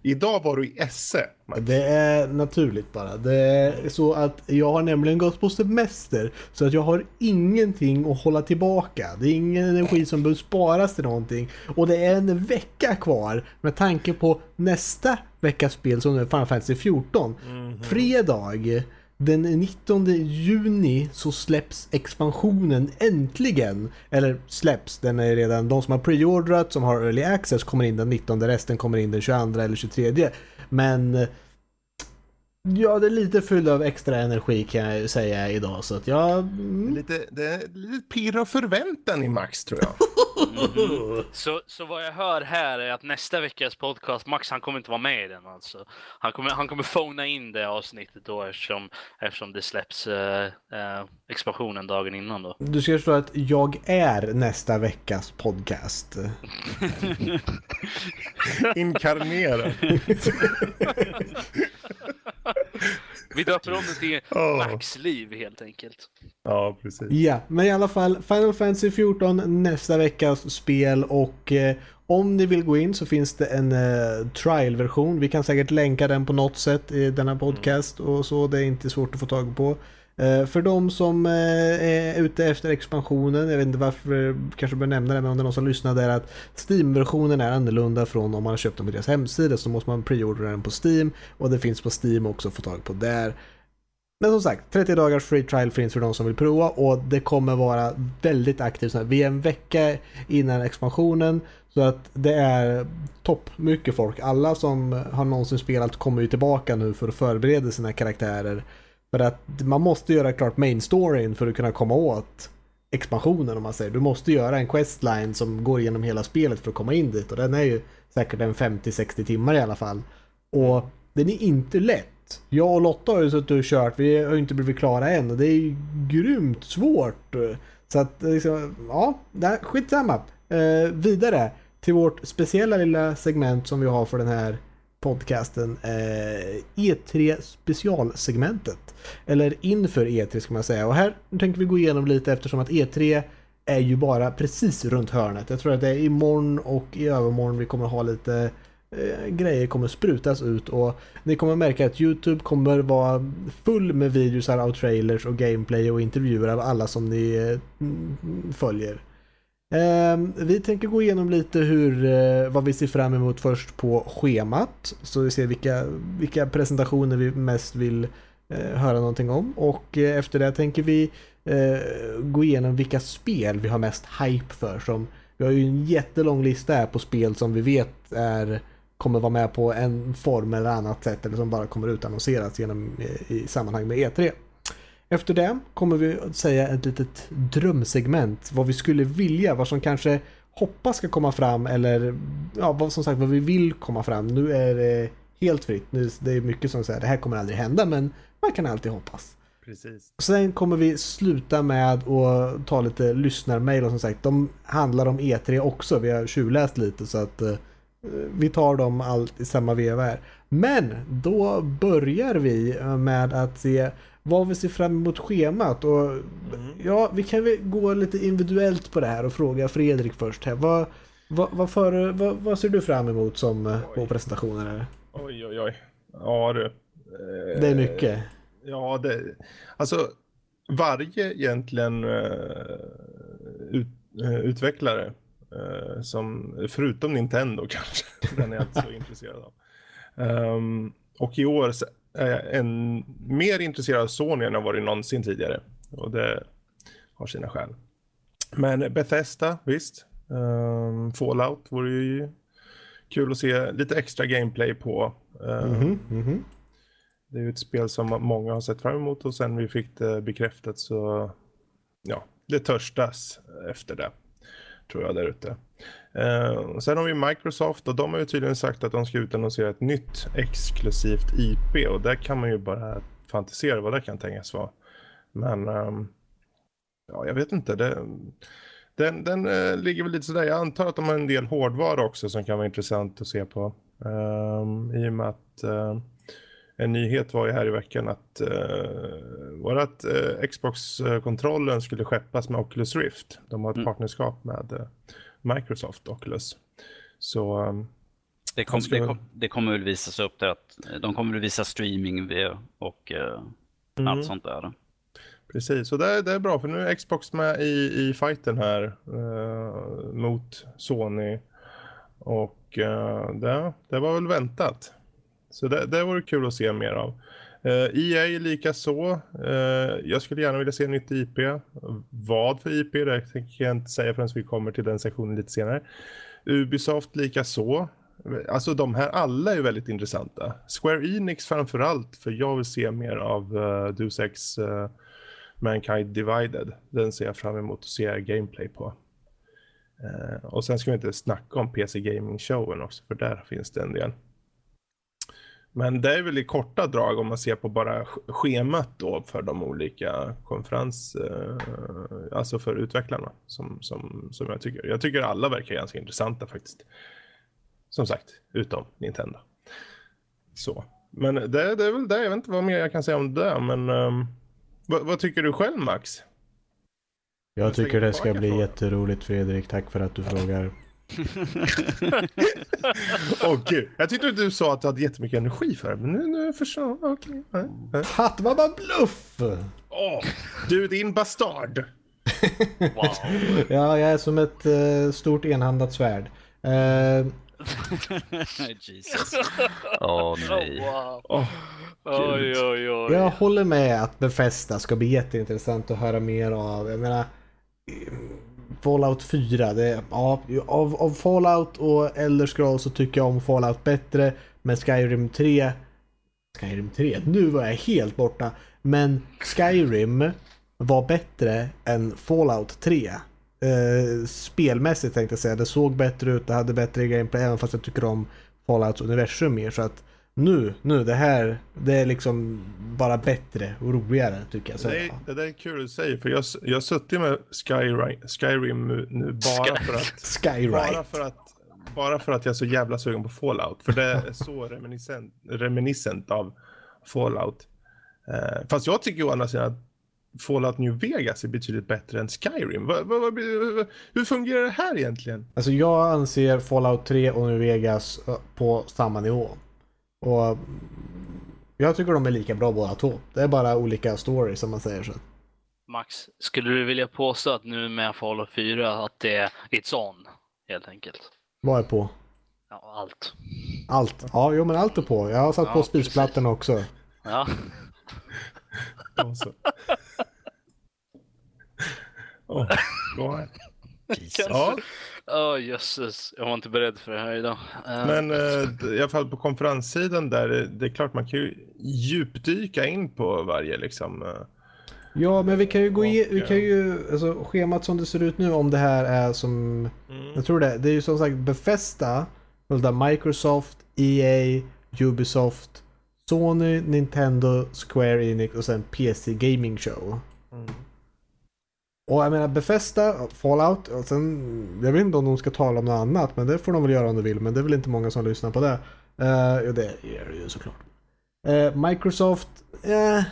idag var du i Esse. Max. Det är naturligt bara. Det är så att jag har nämligen gått på semester så att jag har ingenting att hålla tillbaka. Det är ingen energi som behöver sparas till någonting. Och det är en vecka kvar med tanke på nästa veckas spel som är Final Fantasy 14. Fredag den 19 juni så släpps expansionen äntligen. Eller släpps, den är redan, de som har preordrat, som har early access kommer in den 19, resten kommer in den 22 eller 23. Men eh, Ja, det är lite fylld av extra energi kan jag säga idag så att jag... Mm, lite, det är lite pirr och förväntan i Max tror jag. Så, så vad jag hör här är att nästa veckas podcast, Max han kommer inte vara med i den alltså. Han kommer, han kommer phona in det avsnittet då eftersom, eftersom det släpps eh, eh, expansionen dagen innan då. Du ska förstå att jag är nästa veckas podcast. Inkarnerad. Vi döper om det till Åh. Max liv helt enkelt. Ja, precis. Ja, men i alla fall Final Fantasy 14 nästa veckas spel och eh, om ni vill gå in så finns det en eh, trial-version. Vi kan säkert länka den på något sätt i denna podcast och så. Det är inte svårt att få tag på. Eh, för de som eh, är ute efter expansionen, jag vet inte varför, eh, kanske bör nämna det, men om det är någon som lyssnar där att Steam-versionen är annorlunda från om man har köpt den på deras hemsida så måste man preordra den på Steam och det finns på Steam också att få tag på där. Men som sagt, 30 dagars free trial finns för de som vill prova och det kommer vara väldigt aktivt. Vi är en vecka innan expansionen så att det är topp mycket folk. Alla som har någonsin spelat kommer ju tillbaka nu för att förbereda sina karaktärer. För att man måste göra klart main storyn för att kunna komma åt expansionen om man säger. Du måste göra en questline som går igenom hela spelet för att komma in dit och den är ju säkert en 50-60 timmar i alla fall. Och den är inte lätt. Jag och Lotta har ju suttit och kört, vi har ju inte blivit klara än och det är ju grymt svårt. Så att liksom, ja, skitsamma. Eh, vidare till vårt speciella lilla segment som vi har för den här podcasten. Eh, E3 specialsegmentet. Eller inför E3 ska man säga. Och här tänker vi gå igenom lite eftersom att E3 är ju bara precis runt hörnet. Jag tror att det är imorgon och i övermorgon vi kommer ha lite eh, grejer kommer sprutas ut och ni kommer märka att Youtube kommer vara full med videos av trailers och gameplay och intervjuer av alla som ni eh, följer. Eh, vi tänker gå igenom lite hur, eh, vad vi ser fram emot först på schemat. Så vi ser vilka, vilka presentationer vi mest vill eh, Eh, höra någonting om. Och eh, efter det tänker vi eh, gå igenom vilka spel vi har mest hype för. Som, vi har ju en jättelång lista här på spel som vi vet är, kommer vara med på en form eller annat sätt eller som bara kommer utannonseras genom, i, i sammanhang med E3. Efter det kommer vi att säga ett litet drömsegment, vad vi skulle vilja, vad som kanske hoppas ska komma fram eller ja, vad som sagt vad vi vill komma fram. Nu är det helt fritt. Nu, det är mycket som säger det här kommer aldrig hända men man kan alltid hoppas. Precis. Sen kommer vi sluta med att ta lite lyssnarmail och som sagt de handlar om E3 också. Vi har tjuvläst lite så att uh, vi tar dem allt i samma veva här. Men då börjar vi med att se vad vi ser fram emot schemat och mm. ja, vi kan väl gå lite individuellt på det här och fråga Fredrik först här. Vad, vad, vad, för, vad, vad ser du fram emot som eh, oj. på presentationen? Här? Oj, oj, oj. Ja du. Det är mycket. Ja, det, alltså varje egentligen uh, ut, uh, utvecklare uh, som, förutom Nintendo kanske, den är jag inte så intresserad av. Um, och i år är jag en, mer intresserad av Sony än jag varit någonsin tidigare. Och det har sina skäl. Men Bethesda, visst. Um, Fallout vore ju kul att se lite extra gameplay på. Mm -hmm, mm -hmm. Det är ju ett spel som många har sett fram emot och sen vi fick det bekräftat så ja, det törstas efter det. Tror jag där ute. Uh, sen har vi Microsoft och de har ju tydligen sagt att de ska utannonsera ett nytt exklusivt IP och där kan man ju bara fantisera vad det kan tänkas vara. Men um, ja, jag vet inte. Det, den den uh, ligger väl lite sådär. Jag antar att de har en del hårdvara också som kan vara intressant att se på. Um, I och med att uh, en nyhet var ju här i veckan att uh, var att uh, Xbox-kontrollen skulle skeppas med Oculus Rift. De har ett mm. partnerskap med uh, Microsoft Oculus. Så um, det, kom, skulle... det, kom, det, kommer väl visas upp där att de kommer väl visa streaming och mm. allt sånt där. Precis, och det, det, är bra för nu är Xbox med i, i fighten här eh, mot Sony. Och eh, det, det var väl väntat. Så det, det vore kul att se mer av. Uh, eh, EA lika så. Uh, eh, jag skulle gärna vilja se nytt IP. Vad för IP, det tänker jag inte säga förrän vi kommer till den sektionen lite senare. Ubisoft lika så. Alltså de här alla är ju väldigt intressanta. Square Enix framförallt, för jag vill se mer av uh, Deus Ex uh, Mankind Divided. Den ser jag fram emot att se gameplay på. Uh, och sen ska vi inte snacka om PC Gaming Showen också, för där finns det en del. Men det är väl i korta drag om man ser på bara schemat då för de olika konferens, eh, alltså för utvecklarna som, som, som jag tycker. Jag tycker alla verkar ganska intressanta faktiskt. Som sagt, utom Nintendo. Så, men det, det är väl det. Jag vet inte vad mer jag kan säga om det, men um, vad, vad, tycker du själv Max? Jag tycker det ska bli frågan. jätteroligt Fredrik. Tack för att du frågar. Åh oh, gud, jag tyckte du sa att du hade jättemycket energi för det, men nu, nu förstår jag. Okej. Okay. Hattmamma bluff! Oh, du din bastard! wow. Ja, jag är som ett uh, stort enhandat svärd. Uh... Jesus. Åh oh, nej. Oh, wow. oh, oj, oj, oj. Jag håller med att Befästa ska bli jätteintressant att höra mer av. Jag menar, Fallout 4, det, ja, av, av Fallout och Elder Scrolls så tycker jag om Fallout bättre. Men Skyrim 3... Skyrim 3? Nu var jag helt borta. Men Skyrim var bättre än Fallout 3. Eh, spelmässigt tänkte jag säga. Det såg bättre ut, det hade bättre gameplay även fast jag tycker om Fallouts universum mer. Så att nu, nu, det här, det är liksom bara bättre och roligare tycker jag. Så, det, är, det där är kul att säga för jag, jag har suttit med Skyrim, Skyrim nu bara för att... Skyrim. Bara för att bara för att jag är så jävla sugen på Fallout. För det är så reminiscent, reminiscent av Fallout. Uh, fast jag tycker å andra sidan att Fallout New Vegas är betydligt bättre än Skyrim. Va, va, va, hur fungerar det här egentligen? Alltså jag anser Fallout 3 och New Vegas eh, på samma nivå. Och jag tycker de är lika bra båda två. Det är bara olika stories som man säger så. Max, skulle du vilja påstå att nu med Fallout 4 att det är It's on, helt enkelt? Vad är på? Ja, allt. Allt? Ja, jo men allt är på. Jag har satt Ja, på spisplattorna också. Ja. Här. Ja, Åh jösses, jag var inte beredd för det här idag. Eh, men eh, i alla fall på konferenssidan där, det- det är klart man kan ju djupdyka in på varje liksom. eh, Ja, men vi kan ju gå i, vi kan ju, alltså schemat som det ser ut nu om det här är som, jag tror det, det är ju som sagt där Microsoft, EA, Ubisoft, Sony, Nintendo, Square Enix och sen PC Gaming Show. Mm. Och jag menar befästa, Fallout, och sen, jag vet inte om de ska tala om något annat, men det får de väl göra om de vill, men det är väl inte många som lyssnar på det. Eh, uh, ja, det är det ju såklart. Uh, Microsoft, eh,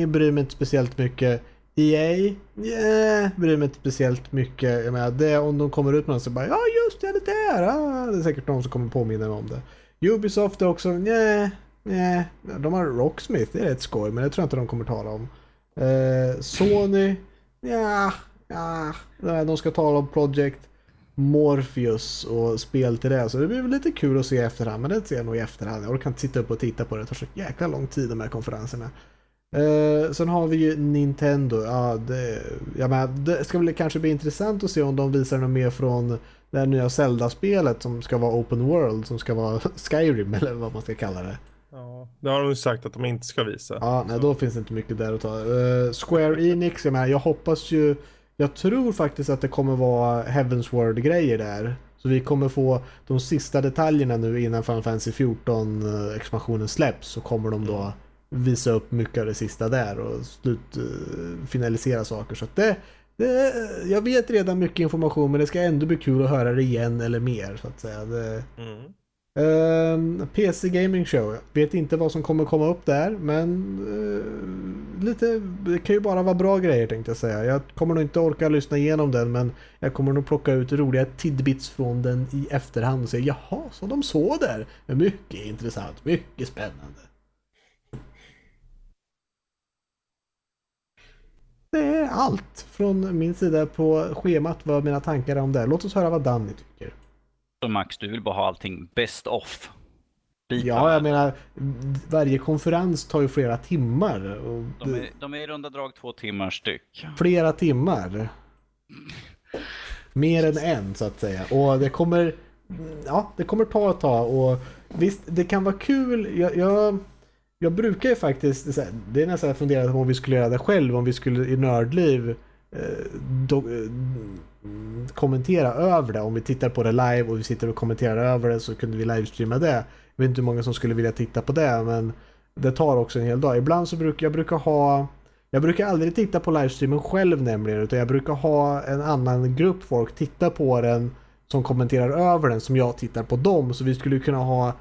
jag bryr mig inte speciellt mycket. EA, yeah, bryr mig inte speciellt mycket. Jag menar, det, om de kommer ut med något så bara ja just det, det där. Ah, det är säkert någon som kommer påminna mig om det. Ubisoft är också, nej, nej. De har Rocksmith, det är rätt skoj, men det tror jag inte de kommer tala om. Eh, Sony, ja, ja, nej, de ska tala om Project Morpheus och spel till det. Så det blir väl lite kul att se i efterhand, men det ser jag nog i efterhand. Jag orkar inte sitta upp och titta på det, det tar så jäkla lång tid de här konferenserna. Eh, sen har vi ju Nintendo. Ja, det, jag menar, det ska väl kanske bli intressant att se om de visar något mer från det här nya Zelda-spelet som ska vara Open World, som ska vara Skyrim eller vad man ska kalla det. Ja, det har de ju sagt att de inte ska visa. Ja, nej, då finns det inte mycket där att ta. Eh, Square Enix, jag menar, jag hoppas ju... Jag tror faktiskt att det kommer vara Heavensward-grejer där. Så vi kommer få de sista detaljerna nu innan Final Fantasy 14 eh, släpps så kommer de då visa upp mycket av det sista där och slut, eh, finalisera saker. Så det, det, jag vet redan mycket information men det ska ändå bli kul att höra det igen eller mer så att säga. Det, Mm. Ehm, PC Gaming Show. Vet inte vad som kommer komma upp där men uh, lite, det kan ju bara vara bra grejer tänkte jag säga. Jag kommer nog inte orka lyssna igenom den men jag kommer nog plocka ut roliga tidbits från den i efterhand och säga jaha, så de såg där. Mycket intressant, mycket spännande. Det är allt från min sida på schemat vad mina tankar är om det. Låt oss höra vad Danny tycker. Så Max, du vill bara ha allting best off? Ja, jag menar varje konferens tar ju flera timmar. Och De är, de är i runda drag två timmar styck. Flera timmar. Mer än en så att säga. Och det kommer, ja, det kommer ta ett tag. Och visst, det kan vara kul. Jag, jag, jag brukar ju faktiskt, det är nästan jag funderat på om vi skulle göra det själv, om vi skulle i Nördliv Eh, do, eh, kommentera över det. Om vi tittar på det live och vi sitter och kommenterar över det så kunde vi livestreama det. Jag vet inte hur många som skulle vilja titta på det men det tar också en hel dag. Ibland så brukar jag brukar ha jag brukar aldrig titta på livestreamen själv nämligen utan jag brukar ha en annan grupp folk titta på den som kommenterar över den som jag tittar på dem så vi skulle kunna ha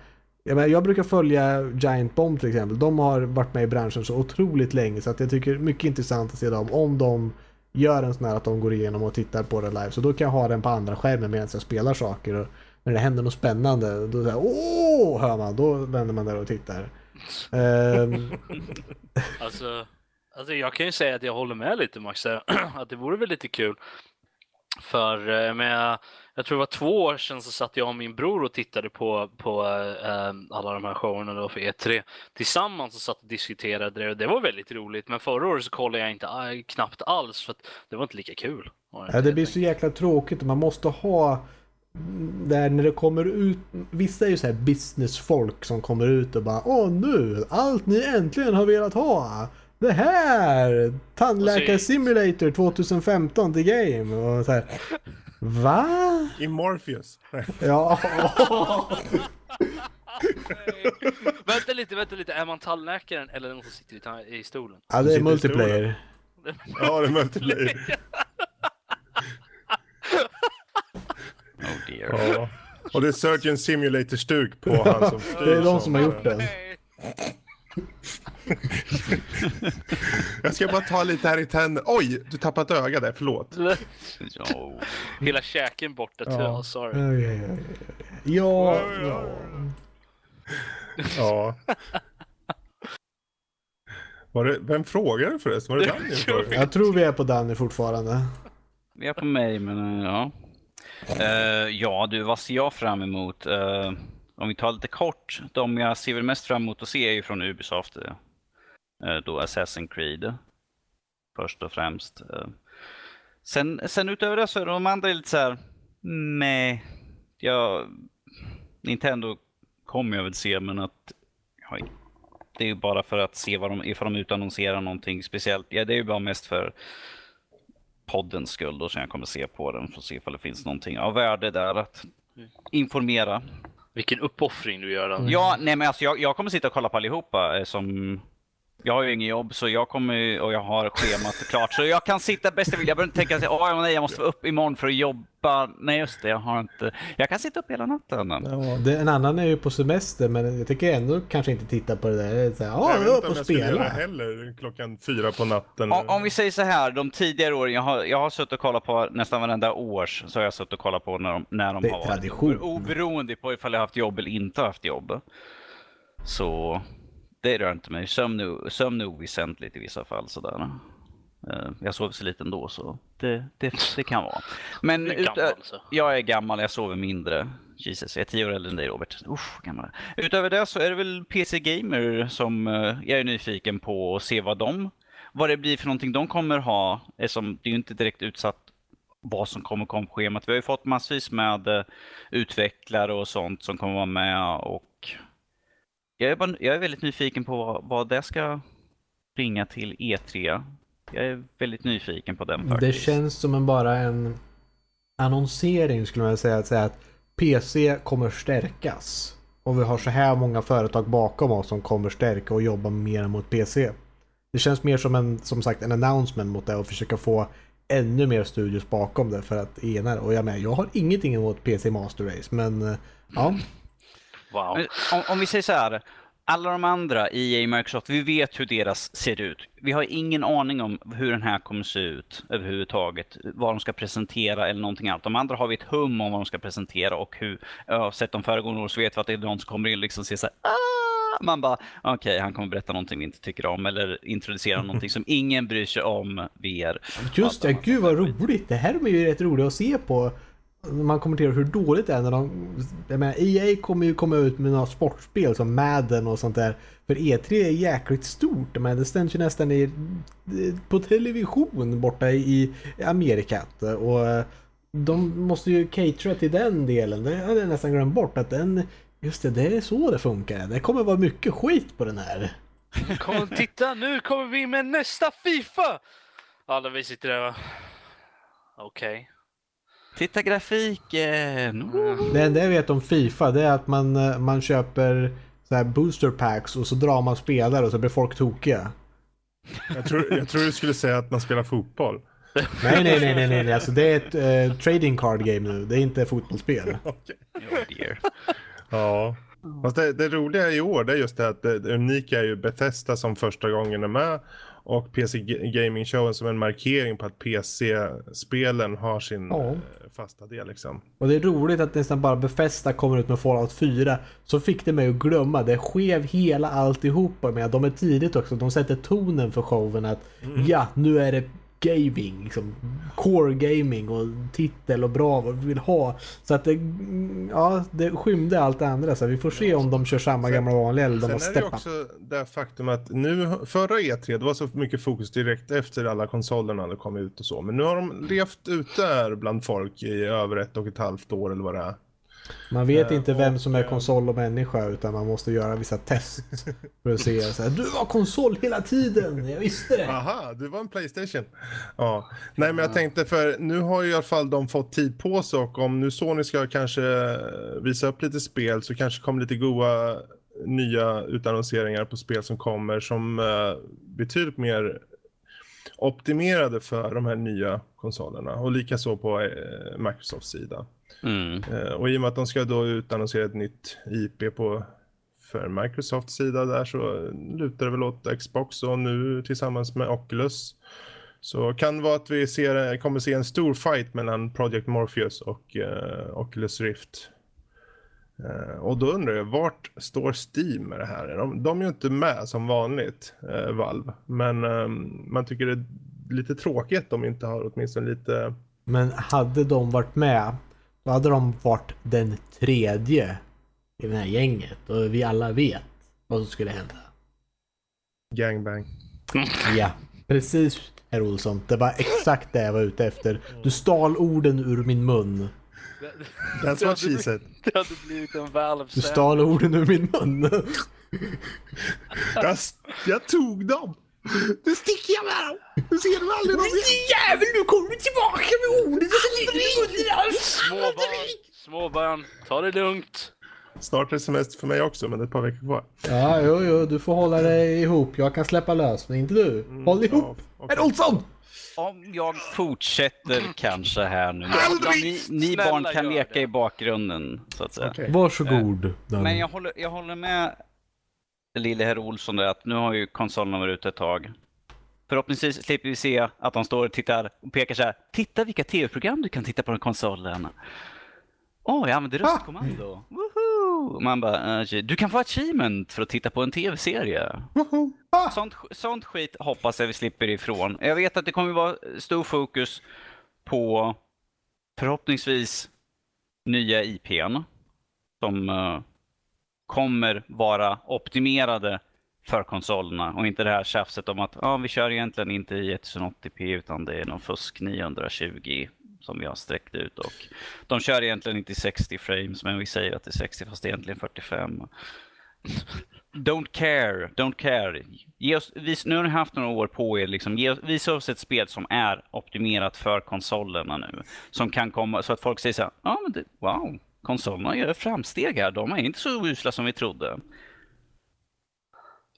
jag, menar, jag brukar följa Giant Bomb till exempel. De har varit med i branschen så otroligt länge så att jag tycker det är mycket intressant att se dem om de gör en sån här att de går igenom och tittar på det live. Så då kan jag ha den på andra skärmen medan jag spelar saker. Och när det händer något spännande, då säger åh, hör man. Då vänder man där och tittar. Ehm. Alltså, alltså jag kan ju säga att jag håller med lite Max, att det vore väl lite kul. För eh, med, jag tror det var två år sedan så satt jag och min bror och tittade på, på eh, alla de här showerna då för E3 tillsammans och satt och diskuterade det och det var väldigt roligt. Men förra året så kollade jag inte eh, knappt alls för det var inte lika kul. ja, det blir så jäkla tråkigt och man måste ha där när det kommer ut, vissa är ju så här businessfolk som kommer ut och bara Åh nu, allt ni äntligen har velat ha! Det här! Tandläkar Simulator 2015 the game och så här. Va? I Morpheus. Ja. vänta lite, vänta lite. Är man tandläkaren eller den som sitter i, i stolen? ja, det är multiplayer. Ja, det är multiplayer. Oh dear. Ja. Och det är Surgeon Simulator-stuk på han som styr. Det är de som har gjort den. Jag Jag ska bara ta lite här i tänderna. Oj, du tappat öga där, förlåt. Ja. Hela käken borta. Ja. Ja. Sorry. Oj. Ja, ja. Ja. Var det, vem frågade förresten? Var det frågade? Jag tror vi är på Danny fortfarande. Vi är på mig, men eh, ja. Eh, ja, du, vad ser jag fram emot? Eh, om vi tar lite kort, de jag ser väl mest fram emot att se är ju från Ubisoft. eh, då Assassin's Creed. Först och främst. Eh, sen, sen utöver det så är de andra lite så här, nej. Jag, Nintendo kommer jag väl se, men att ja, det är ju bara för att se vad de, ifall de utannonserar någonting speciellt. Ja, det är ju bara mest för poddens skull då som jag kommer se på den för att se ifall det finns någonting av värde där att informera. Vilken uppoffring du gör. Mm. Ja, nej men alltså jag, jag kommer sitta och kolla på allihopa eh, som jag har ju ingen jobb så jag kommer ju- och jag har schemat klart så jag kan sitta bäst jag vill. Jag behöver inte tänka att oh, nej, jag måste vara upp imorgon för att jobba. Nej just det, jag har inte. Jag kan sitta upp hela natten. Ja, det, en annan är ju på semester men jag tycker ändå kanske inte titta på det där. Det är så här, Ja, Jag jag vet är inte om jag skulle göra spela. heller klockan fyra på natten. Om, om vi säger så här, de tidigare åren, jag har, jag har suttit och kollat på nästan varenda års, så har jag suttit och kollat på när de, när de Det är har varit. tradition. Oberoende på ifall jag har haft jobb eller inte haft jobb. Så det rör inte mig. Sömn är, sömn är oväsentligt i vissa fall sådär. Eh, Jag sover så lite ändå så det, det, det kan vara. Men är ut, gammal, så. jag är gammal, jag sover mindre. Jesus, jag är tio år äldre än dig Robert. Usch, gammal. Utöver det så är det väl PC Gamer som eh, jag är nyfiken på att se vad de, vad det blir för någonting de kommer ha. Eftersom det är ju inte direkt utsatt vad som kommer komma på schemat. Vi har ju fått massvis med eh, utvecklare och sånt som kommer vara med och jag är, bara, jag är väldigt nyfiken på vad, vad det ska bringa till E3. Jag är väldigt nyfiken på den Det faktiskt. känns som en bara en annonsering skulle man säga. Att säga att PC kommer stärkas. Och vi har så här många företag bakom oss som kommer stärka och jobba mer mot PC. Det känns mer som en, som sagt, en announcement mot det och försöka få ännu mer studios bakom det för att ena det. Och jag med, jag har ingenting emot PC Master Race men eh, ja. Wow. Men Om, om vi säger så här. Alla de andra, EA Microsoft, vi vet hur deras ser ut. Vi har ingen aning om hur den här kommer se ut överhuvudtaget. Vad de ska presentera eller någonting annat. De andra har vi ett hum om vad de ska presentera och hur, sett de föregående år så vet vi att det är någon som kommer in och liksom ser så här, ah! Man bara, okej, han kommer berätta någonting vi inte tycker om eller introducera någonting som ingen bryr sig om VR. Just det, gud vad roligt. Det här är ju rätt roligt att se på. Man kommenterar hur dåligt det är när de... Jag menar, EA kommer ju komma ut med några sportspel som Madden och sånt där. För E3 är jäkligt stort. Men det ständs ju nästan i, på television borta i Amerikat. Och de måste ju catera till den delen. Det hade jag nästan glömt bort. Att den... Just det, det är så det funkar. Det kommer vara mycket skit på den här. Kom, titta, nu kommer vi med nästa Fifa! Alla vi sitter där. Okej. Titta grafiken! Det enda jag vet om Fifa det är att man, eh, man köper så här booster packs och så drar man spelare och så blir folk tokiga. Jag, tror, jag tror du skulle säga att man spelar fotboll. Nej, nej, nej, nej, nej. Alltså det är ett eh, trading card game nu. Det är inte fotbollsspel. Okej. Oh dear. Ja. Fast det, det roliga i år det är just det att det, det unika är ju Bethesda som första gången är med och PC Gaming Showen som en markering på att PC-spelen har sin Ja. eh, fasta del liksom. Och det är roligt att nästan bara Bethesda kommer ut med Fallout 4. Så fick det mig att glömma. Det skev hela alltihopa med. De är tidigt också. De sätter tonen för showen att ja, nu är det gaming. Liksom, core gaming och titel och bra vad vi vill ha. Så att det, ja, det skymde allt det andra. Så vi får se om de kör samma Sen- gamla vanliga eller de har Sen är det steppat. också det faktum att nu, förra E3, det var så mycket fokus direkt efter alla konsolerna hade kommit ut och så. Men nu har de levt ute här bland folk i över ett och ett halvt år eller vad det är. Man vet Eh, inte vem som är och, konsol och människa utan man måste göra vissa test. För att se så här, du var konsol hela tiden, jag visste det. Aha, du var en Playstation. Ja, nej men jag tänkte för nu har ju i alla fall de fått tid på sig och om nu Sony ska kanske visa upp lite spel så kanske kommer lite goa nya utannonseringar på spel som kommer som uh, betydligt mer optimerade för de här nya konsolerna och likaså på Microsofts sida. Mm. Eh, och i och med att de ska då utannonsera ett nytt IP på för Microsofts sida där så lutar det väl åt Xbox och nu tillsammans med Oculus. Så kan vara att vi ser, kommer se en stor fight mellan Project Morpheus och uh, Oculus Rift. Uh, och då undrar jag, vart står Steam med det här? De, de är ju inte med som vanligt, uh, Valve. Men um, man tycker det är lite tråkigt att de inte har åtminstone lite... Men hade de varit med, då hade de varit den tredje i det här gänget. Och vi alla vet vad som skulle hända. Gangbang. Ja, precis herr Olsson. Det var exakt det jag var ute efter. Du stal orden ur min mun. That's what she said. Det hade blivit en valve Du stal orden ur min mun. Jag, jag tog dem! Nu sticker jag med dem! Nu ser du aldrig dem igen! Jävel, nu kommer du tillbaka med orden och så ligger du i munnen. Små barn, små barn, ta det lugnt. Snart är det semester för mig också, men det är ett par veckor kvar. Ja, jo, jo, du får hålla dig ihop. Jag kan släppa lös, men inte du. Håll ihop! Ja, okej. Herr Olsson! Om jag fortsätter kanske här nu. Aldrig! Ni, ni barn kan leka det. i bakgrunden, så att säga. Okej. Varsågod. Men jag håller, jag håller med lille herr Olsson där att nu har ju konsolerna varit ute ett tag. Förhoppningsvis slipper vi se att de står och tittar och pekar så här. Titta vilka tv-program du kan titta på den konsolen. Åh, jag använder röstkommando. Woho! Man bara, eh, du kan få achievement för att titta på en tv-serie. Ah! Sånt, sånt skit hoppas jag vi slipper ifrån. Jag vet att det kommer vara stor fokus på förhoppningsvis nya IPn som eh, kommer vara optimerade för konsolerna och inte det här tjafset om att ja, vi kör egentligen inte i 1080p utan det är någon fusk 920 som vi har sträckt ut och de kör egentligen inte i 60 frames men vi säger att det är 60 fast det är egentligen 45. Don't care, don't care. Ge oss, vis, nu har ni haft några år på er, liksom, ge, oss- visa oss ett spel som är optimerat för konsolerna nu. Som kan komma, så att folk säger så här, ja men det, wow, konsolerna gör framsteg här, de är inte så usla som vi trodde.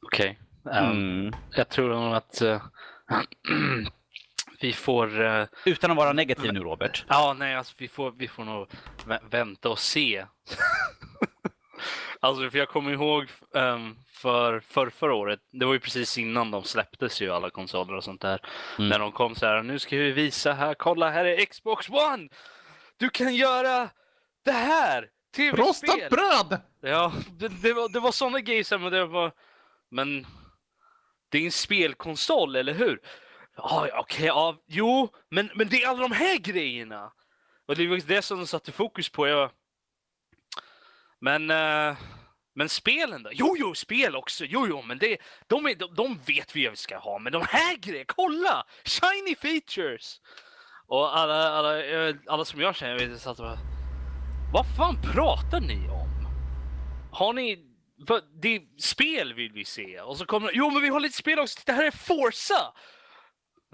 Okej. ehm, Mm. Jag tror nog att eh, vi får... eh, Utan att vara negativ nu Robert. Ja, nej, alltså vi får, vi får nog vä- vänta och se. alltså, för jag kommer ihåg um, för, för förra året, det var ju precis innan de släpptes ju alla konsoler och sånt där. Mm. När de kom så här, nu ska vi visa här, kolla här är Xbox One! Du kan göra det här! TV-spel! Rostat bröd! Ja, det, det var, det var sådana grejer som det var... Men det är en spelkonsol, eller hur? Ja, ja, okej, ja, jo, men, men det är alla de här grejerna. Och det var det som de satte fokus på. Jag... Men, eh, men spelen då? Jo, jo, spel också. Jo, jo, men det, de, är, de, de vet vi vad vi ska ha. Men de här grejerna, kolla! Shiny features! Och alla, alla, eh, alla som jag känner, jag vet, satt och bara, vad fan pratar ni om? Har ni... Det är spel vill vi se. Och så kommer Jo men vi har lite spel också. Titta här är Forza!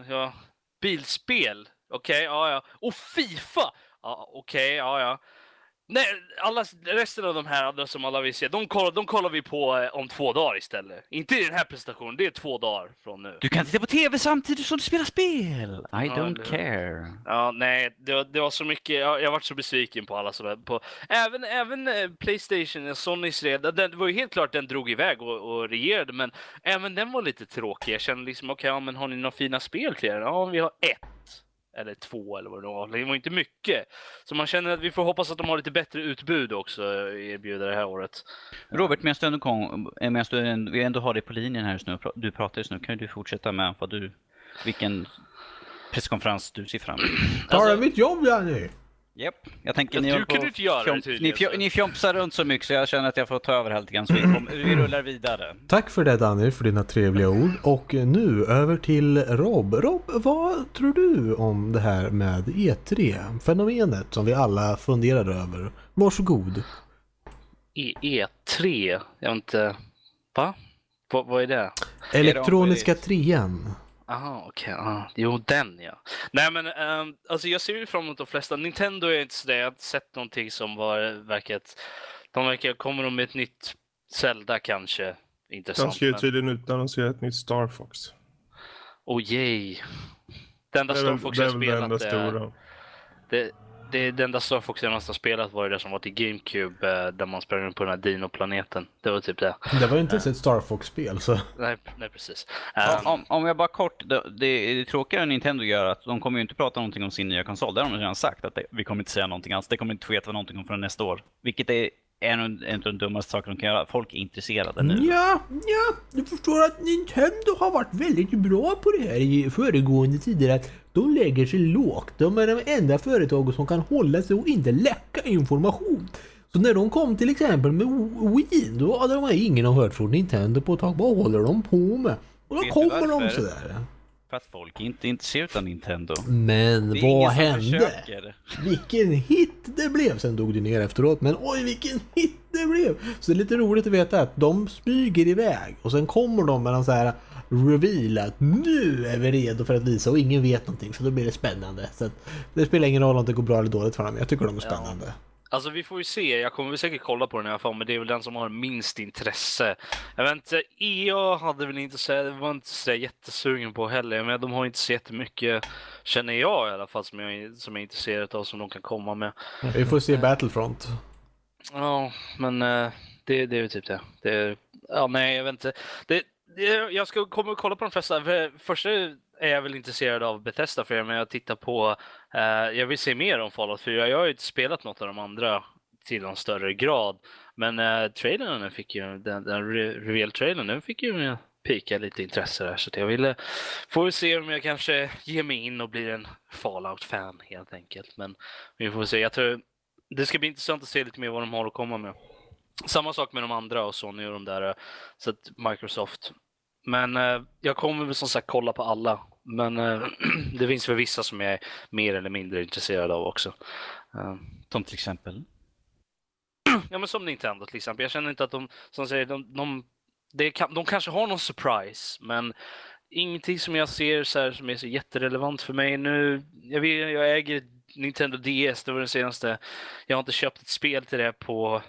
Ja, bilspel. Okej, ja ja. Och Fifa! Ja, Okej, ja ja. Nej, alla, resten av de här andra som alla vill se, de kollar, de kollar vi på eh, om två dagar istället. Inte i den här presentationen, det är två dagar från nu. Du kan titta på TV samtidigt som du spelar spel. I don't det- care. Ja, nej, det var, det var så mycket. Jag, jag varit så besviken på alla som på även även eh, Playstation, eh, Sonys red, den, det var ju helt klart den drog iväg och, och regerade, men även den var lite tråkig. Jag kände liksom, okej, ja, men har ni några fina spel till er? Ja, vi har ett eller två eller vad det var. Det var inte mycket. Så man känner att vi får hoppas att de har lite bättre utbud också eh, erbjuda det här året. Robert, medan du ändå, kom, eh, medan du vi ändå har dig på linjen här just nu, du pratar just nu, kan du fortsätta med vad du, vilken presskonferens du ser fram emot? Tar Alltså- du mitt jobb Jenny? Japp, jag tänker Ja, ni du kunde inte göra det fjomp- tydligen, ni, fjom, ni fjompsar runt så mycket så jag känner att jag får ta över här lite grann så vi, kom, vi rullar vidare. Tack för det Danny, för dina trevliga ord. Och nu över till Rob. Rob, vad tror du om det här med E3? Fenomenet som vi alla funderar över. Varsågod. E E3, jag vet inte. Va? Va vad är det? Elektroniska trean. Aha, okej. ja. Jo, den ja. Nej, men ehm, alltså jag ser ju fram emot de flesta. Nintendo är inte sådär. Jag har inte sett någonting som var verkat. De verkar, kommer de med ett nytt Zelda kanske? De Intressant. ska ju men- tydligen utannonsera ett nytt Star Fox. Oh yay. Det enda Star Fox jag väl det spelat är... stora. Det, det, det enda Star Fox jag nästan spelat var det som var till GameCube eh, där man sprang runt på den här Dino-planeten. Det var typ det. Det var ju inte ens ett Star Fox-spel så... Nej, nej precis. Um, om, om jag bara kort, det, det, det tråkiga Nintendo gör att de kommer ju inte prata någonting om sin nya konsol. Det har de redan sagt att det, vi kommer inte säga någonting alls. Det kommer inte få veta någonting om förrän nästa år. Vilket är en av de dummaste sakerna de kan göra. Folk är intresserade nu. Ja, ja, du förstår att Nintendo har varit väldigt bra på det här i föregående tider. Att de lägger sig lågt. De är de enda företagen som kan hålla sig och inte läcka information. Så när de kom till exempel med Wii, då hade de ingen har hört från Nintendo på ett tag. Vad håller de på med? Och då kommer de sådär. För att folk inte är intresserade av Nintendo. Men vad hände? försöker. Vilken hit det blev! Sen dog det ner efteråt, men oj vilken hit det blev! Så det är lite roligt att veta att de smyger iväg och sen kommer de med en sån här reveal att nu är vi redo för att visa och ingen vet någonting så då blir det spännande. Så att det spelar ingen roll om det går bra eller dåligt för dem. Jag tycker de är spännande. Alltså vi får ju se, jag kommer säkert kolla på den i alla fall, men det är väl den som har minst intresse. Jag vet inte, EA hade väl inte så, var inte så jättesugen på heller, men de har inte så jättemycket, känner jag i alla fall, som jag, som jag är intresserad av, som de kan komma med. Vi får se Battlefront. Ja, men eh, det, det är väl typ det. det. Ja, nej, jag vet inte. Det, det, jag ska komma och kolla på de flesta. För, först är jag väl intresserad av Bethesda för men jag tittar på, Eh, jag vill se mer om Fallout 4. Jag har ju inte spelat något av de andra till någon större grad. Men eh, trailern den fick ju, den, den reveal-trailern, den fick ju pika lite intresse där. Så att jag ville, får vi se om jag kanske ger mig in och blir en Fallout-fan helt enkelt. Men vi får se. Jag tror det ska bli intressant att se lite mer vad de har att komma med. Samma sak med de andra och Sony och de där, eh, så att Microsoft. Men eh, jag kommer väl som sagt kolla på alla. Men eh, det finns väl vissa som jag är mer eller mindre intresserad av också. Eh, Som till exempel. ja men som Nintendo till exempel. Jag känner inte att de, som säger, de, de, kan, de kanske har någon surprise, men ingenting som jag ser så här, som är så jätterelevant för mig nu. Jag, vet, jag äger Nintendo DS, det var den senaste. Jag har inte köpt ett spel till det på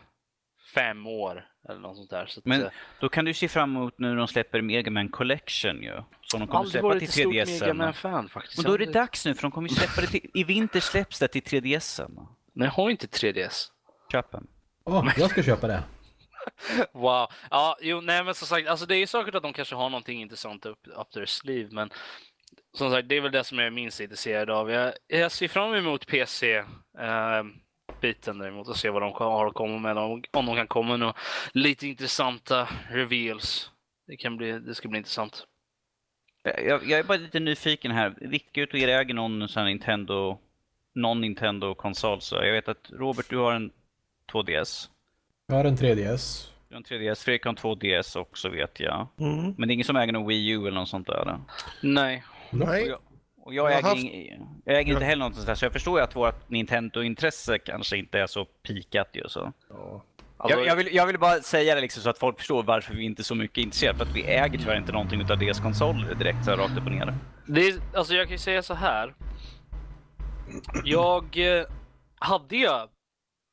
fem år eller något sånt där. Så att, Men eh, då kan du se fram emot nu de släpper Mega Man Collection ju. Som de kommer släppa till ett stort 3DS. Mega Man-fan faktiskt. Och då är det dags nu för de kommer ju släppa det till, i vinter släpps det till 3DS. Men jag har inte 3DS. Köp den. Åh, jag ska köpa det. Wow. Ja, jo, nej men som sagt, alltså det är säkert att de kanske har någonting intressant upp, up their sleeve, men som sagt, det är väl det som jag är minst intresserad av. Jag, jag ser fram emot PC eh, biten däremot och se vad de har att komma med. Om, om de kan komma med några lite intressanta reveals. Det, kan bli, det ska bli intressant. Jag, jag är bara lite nyfiken här. Vilka utav er äger någon sån Nintendo, någon Nintendo-konsol? Så jag vet att Robert, du har en 2DS. Jag har en 3DS. Du har en 3DS, Fredrik har en 2DS också vet jag. Mm. Men det är ingen som äger någon Wii U eller något sånt där? Nej. Och Nej, jag, och jag, Jag äger, haft- ing, jag äger inte heller något sånt där, så jag förstår ju att vårt Nintendo-intresse kanske inte är så pikat ju. Så. ja. Alltså, jag, jag, vill, jag vill bara säga det liksom så att folk förstår varför vi inte är så mycket intresserade. För att vi äger tyvärr inte någonting utav deras konsoler direkt så här rakt upp och ner. Det är, alltså jag kan ju säga så här. Jag eh, hade jag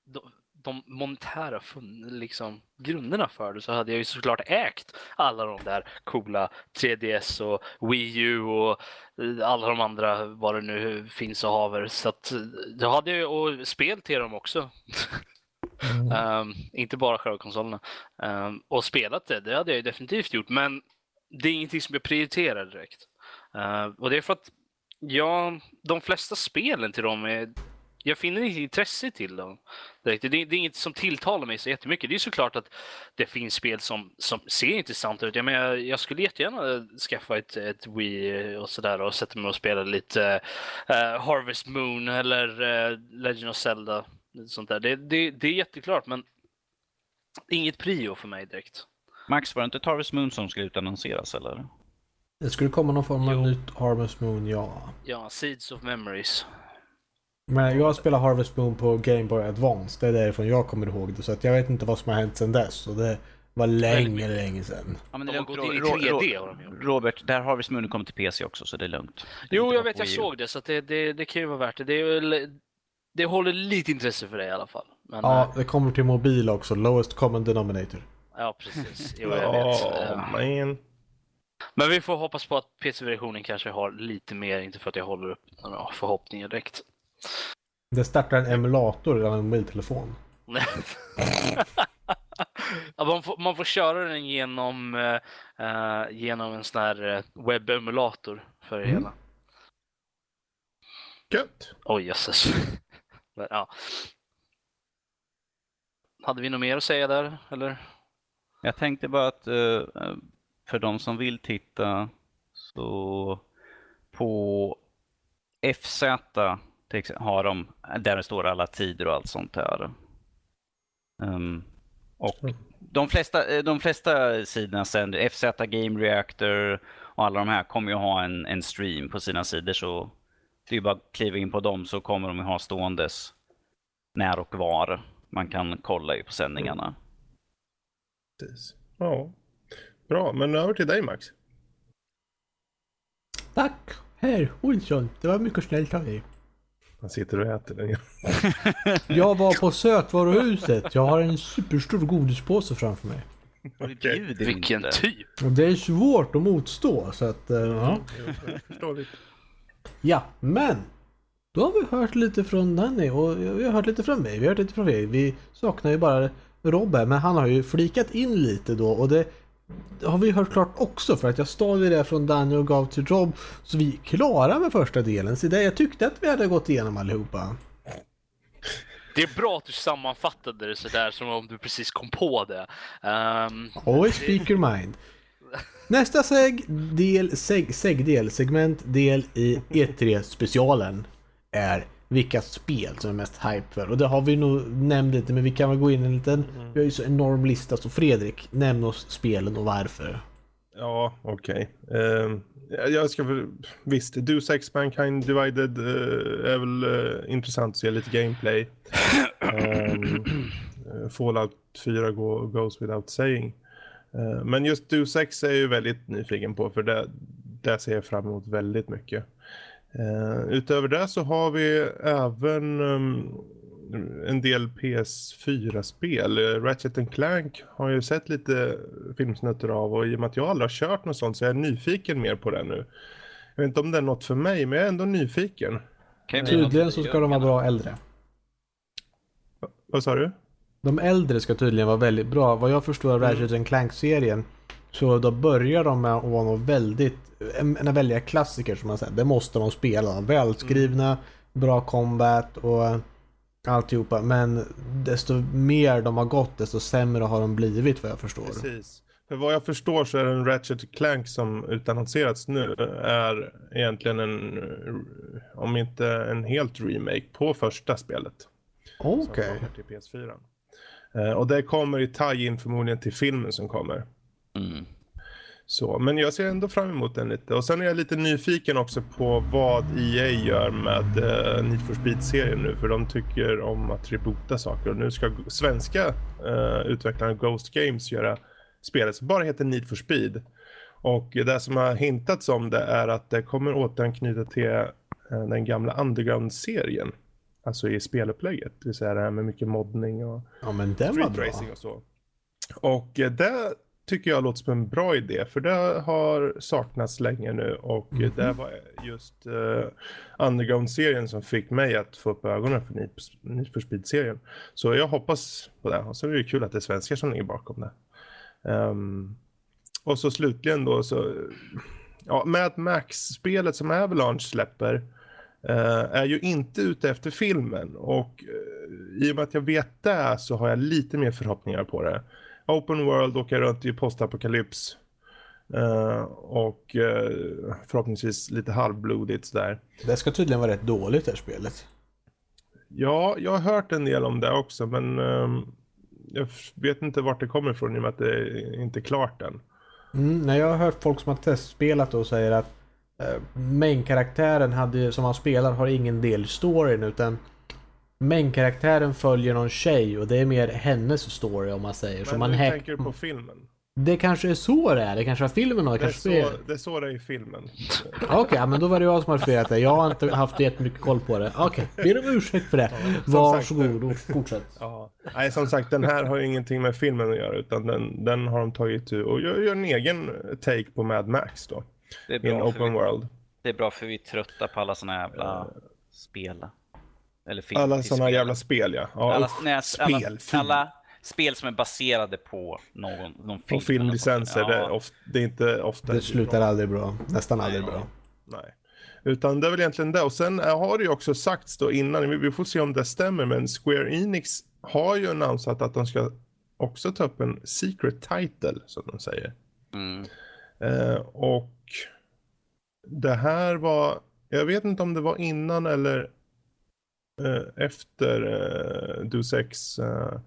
de, de monetära liksom, grunderna för det så hade jag ju såklart ägt alla de där coola 3DS och Wii U och eh, alla de andra vad det nu finns och haver. Så att eh, jag hade ju och spel till dem också. Mm. Ehm, inte bara själva konsolerna. Um, och spelat det, det hade jag ju definitivt gjort. Men det är ingenting som jag prioriterar direkt. Uh, och det är för att jag, de flesta spelen till dem är jag finner inget intresse till dem. direkt. Det, det är inget som tilltalar mig så jättemycket. Det är såklart att det finns spel som, som ser intressanta ut. Jag, menar, jag, skulle jättegärna skaffa ett, ett Wii och sådär och sätta mig och spela lite uh, Harvest Moon eller uh, Legend of Zelda lite Sånt där. Det, det, det är jätteklart men inget prio för mig direkt. Max, var det inte Harvest Moon som skulle utannonseras eller? Det skulle komma någon form av Jo. nytt Harvest Moon, ja. Ja, Seeds of Memories. Men jag spelar Harvest Moon på Game Boy Advance. Det är därifrån jag kommer ihåg det. Så att jag vet inte vad som har hänt sedan dess. Och det var länge, länge sedan. Ja, men De det är har lugnt. gått in i Ro- 3D Ro- har de gjort. Robert, där Harvest Moon kommer till PC också så det är lugnt. Det är Jo, jag vet, jag såg det, så att det, det, det kan ju vara värt det. Det, är väl, det håller lite intresse för dig i alla fall. Men, Ja, ja. det kommer till mobil också. Lowest common denominator. ja, precis. Jo, jag vet. Ja, Eh, man. Men vi får hoppas på att PC-versionen kanske har lite mer, inte för att jag håller upp några förhoppningar direkt. Det startar en emulator eller en mobiltelefon. ja, man, får, man får köra den genom, eh, eh, genom en sån här eh, webbemulator för det Mm. hela. Gött. Oj jösses. Men, ja. Hade vi något mer att säga där eller? Jag tänkte bara att eh, för de som vill titta så på FZ har de, där det står alla tider och allt sånt där. Ehm, och de flesta, eh, de flesta sidorna sen, FZ Game Reactor och alla de här kommer ju ha en, en stream på sina sidor så det är bara att kliva in på dem så kommer de ha ståendes när och var man kan kolla ju på sändningarna. Precis. Ja. Bra, men över till dig Max. Tack! Herr Olsson, det var mycket snällt av dig. Han sitter och äter den. Jag var på sötvaruhuset. Jag har en superstor godispåse framför mig. Vilken typ! Det är svårt att motstå så att, eh, ja. Ja, men. Då har vi hört lite från Danny och vi har hört lite från mig. Vi har hört lite från er. Vi saknar ju bara Rob här, men han har ju flikat in lite då och det har vi hört klart också för att jag stal det från Danny och gav till Rob. Så vi är klara med första delen. Så det jag tyckte att vi hade gått igenom allihopa. Det är bra att du sammanfattade det sådär som om du precis kom på det. Ehm, Always speak your mind. Nästa seg, del, seg, segdel, segmentdel i E3 specialen är vilka spel som är mest hype för. Och det har vi nog nämnt lite men vi kan väl gå in i en liten, vi har ju så enorm lista så Fredrik, nämn oss spelen och varför. Ja, okej. Ehm, jag ska väl, visst, Deus Ex Mankind Divided eh, är väl eh, intressant att se lite gameplay. Eh, Fallout 4 go, goes without saying. Eh, men just Deus Ex är jag ju väldigt nyfiken på för det, det ser jag fram emot väldigt mycket. Eh, utöver det så har vi även ehm, en del PS4-spel. Eh, Ratchet and Clank har jag ju sett lite filmsnutter av och i och med att jag aldrig har kört något sånt så är jag nyfiken mer på det nu. Jag vet inte om det är något för mig men jag är ändå nyfiken. Tydligen så ska de vara bra äldre. Vad sa du? De äldre ska tydligen vara väldigt bra. Vad jag förstår av Ratchet and Clank-serien så då börjar de med att vara något väldigt, en, välja klassiker som man säger. Det måste de spela. Välskrivna, bra combat och alltihopa. Men desto mer de har gått desto sämre har de blivit vad jag förstår. Precis. För vad jag förstår så är den Ratchet Clank som utannonserats nu är egentligen en, om inte en helt remake på första spelet. som Okej. kommer till PS4. Eh, och det kommer i tie-in förmodligen till filmen som kommer. Mm. Så, men jag ser ändå fram emot den lite. Och sen är jag lite nyfiken också på vad EA gör med uh, Need for Speed-serien nu. För de tycker om att reboota saker. Och nu ska svenska uh, utvecklarna Ghost Games göra spelet som bara heter Need for Speed. Och det som har hintats om det är att det kommer återanknyta till uh, den gamla Underground-serien. Alltså i spelupplägget. Det vill säga det här med mycket moddning och Ja men den var street bra. racing och så. Och eh, det tycker jag låter som en bra idé för det har saknats länge nu och eh, det var just uh, Underground-serien som fick mig att få upp ögonen för Need, for Speed-serien. Så jag hoppas på det och så är det kul att det är svenskar som ligger bakom det. Ehm, och så slutligen då så, ja, Mad Max-spelet som Avalanche släpper är ju inte ute efter filmen och eh, i och med att jag vet det så har jag lite mer förhoppningar på det. Open World, åka runt i postapokalyps eh, och eh, förhoppningsvis lite halvblodigt sådär. Det ska tydligen vara rätt dåligt det här spelet. Ja, jag har hört en del om det också men ehm, jag vet inte vart det kommer ifrån i och med att det inte är klart än. Mm, när jag har hört folk som har testspelat och säger att eh, main-karaktären hade, som han spelar har ingen del i storyn utan main-karaktären följer någon tjej och det är mer hennes story om man säger. så Men man du hack- tänker på filmen? Det kanske är så det är. Det kanske var filmen och Det är, kanske så, spel. det är så det är i filmen. Okej, ja, men då var det jag som hade felat det. Jag har inte haft jättemycket koll på det. Okej, ber om ursäkt för det. Varsågod och fortsätt. Ja. Nej, som sagt, den här har ju ingenting med filmen att göra utan den, den har de tagit och gör, gör en egen take på Mad Max då. Det är bra för open vi, world. det är bra för vi är trötta på alla såna jävla spel. Eller film Alla till sådana spel. jävla spel ja. ja alla, nej, alla, spel, film. alla spel som är baserade på någon, någon film. och filmlicenser, det, är det är inte ofta Det slutar aldrig bra. Nästan aldrig bra. Nej. Utan det är väl egentligen det. Och sen eh, har det ju också sagts då innan, vi- vi får se om det stämmer, men Square Enix har ju annonsat att de ska också ta upp en secret title, som de säger. Mm. Eh, och det här var, jag vet inte om det var innan eller eh, efter eh, Deus Ex eh,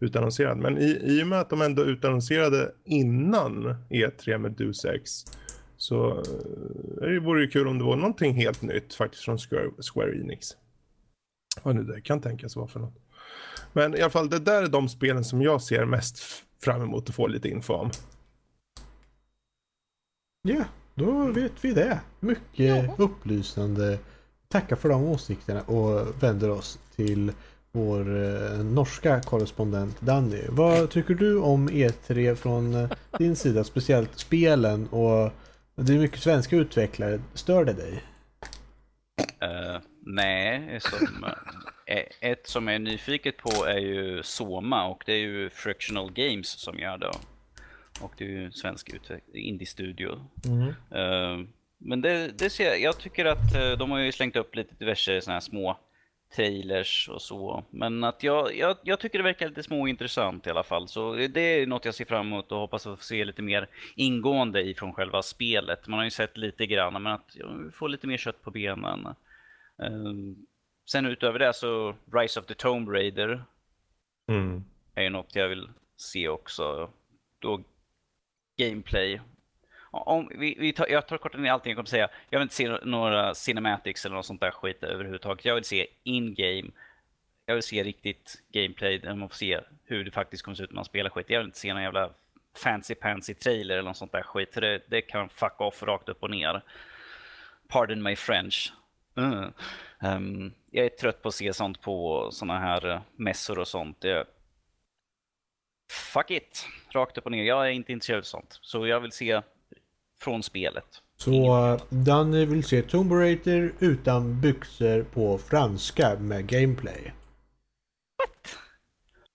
utannonserad. Men i, i och med att de ändå utannonserade innan E3 med Deus Ex så eh, det vore det kul om det var någonting helt nytt faktiskt från Square, Square Enix. Vad nu det kan tänkas vara för något. Men i alla fall, det där är de spelen som jag ser mest fram emot att få lite info om. Ja, då vet vi det. Mycket upplysande. Tackar för de åsikterna och vänder oss till vår eh, norska korrespondent Danny. Vad tycker du om E3 från eh, din sida? Speciellt spelen och det är mycket svenska utvecklare. Stör det dig? Eh, nej, som, ett som jag är nyfiket på är ju Soma och det är ju Frictional Games som gör det. Och det är ju en svensk indie-studio. Eh, men det, det ser jag, jag tycker att eh, de har ju slängt upp lite diverse såna här små trailers och så. Men att jag, jag, jag tycker det verkar lite småintressant i alla fall. Så det är något jag ser fram emot och hoppas att få se lite mer ingående ifrån själva spelet. Man har ju sett lite grann, men att får lite mer kött på benen. Ehm, sen utöver det så Rise of the Tomb Raider Mm. är ju något jag vill se också. Då gameplay. Om, vi, vi tar, jag tar kort ner allting jag kommer säga. Jag vill inte se några cinematics eller något sånt där skit överhuvudtaget. Jag vill se in-game. Jag vill se riktigt gameplay där man får se hur det faktiskt kommer se ut när man spelar skit. Jag vill inte se någon jävla fancy pansy trailer eller något sånt där skit. Det, det kan fuck off rakt upp och ner. Pardon my French. Mm. Um, jag är trött på att se sånt på såna här eh, mässor och sånt. Jag, fuck it, rakt upp och ner. Jag är inte intresserad av sånt. Så jag vill se från spelet. Så eh, Danny vill se Tomb Raider utan byxor på franska med gameplay.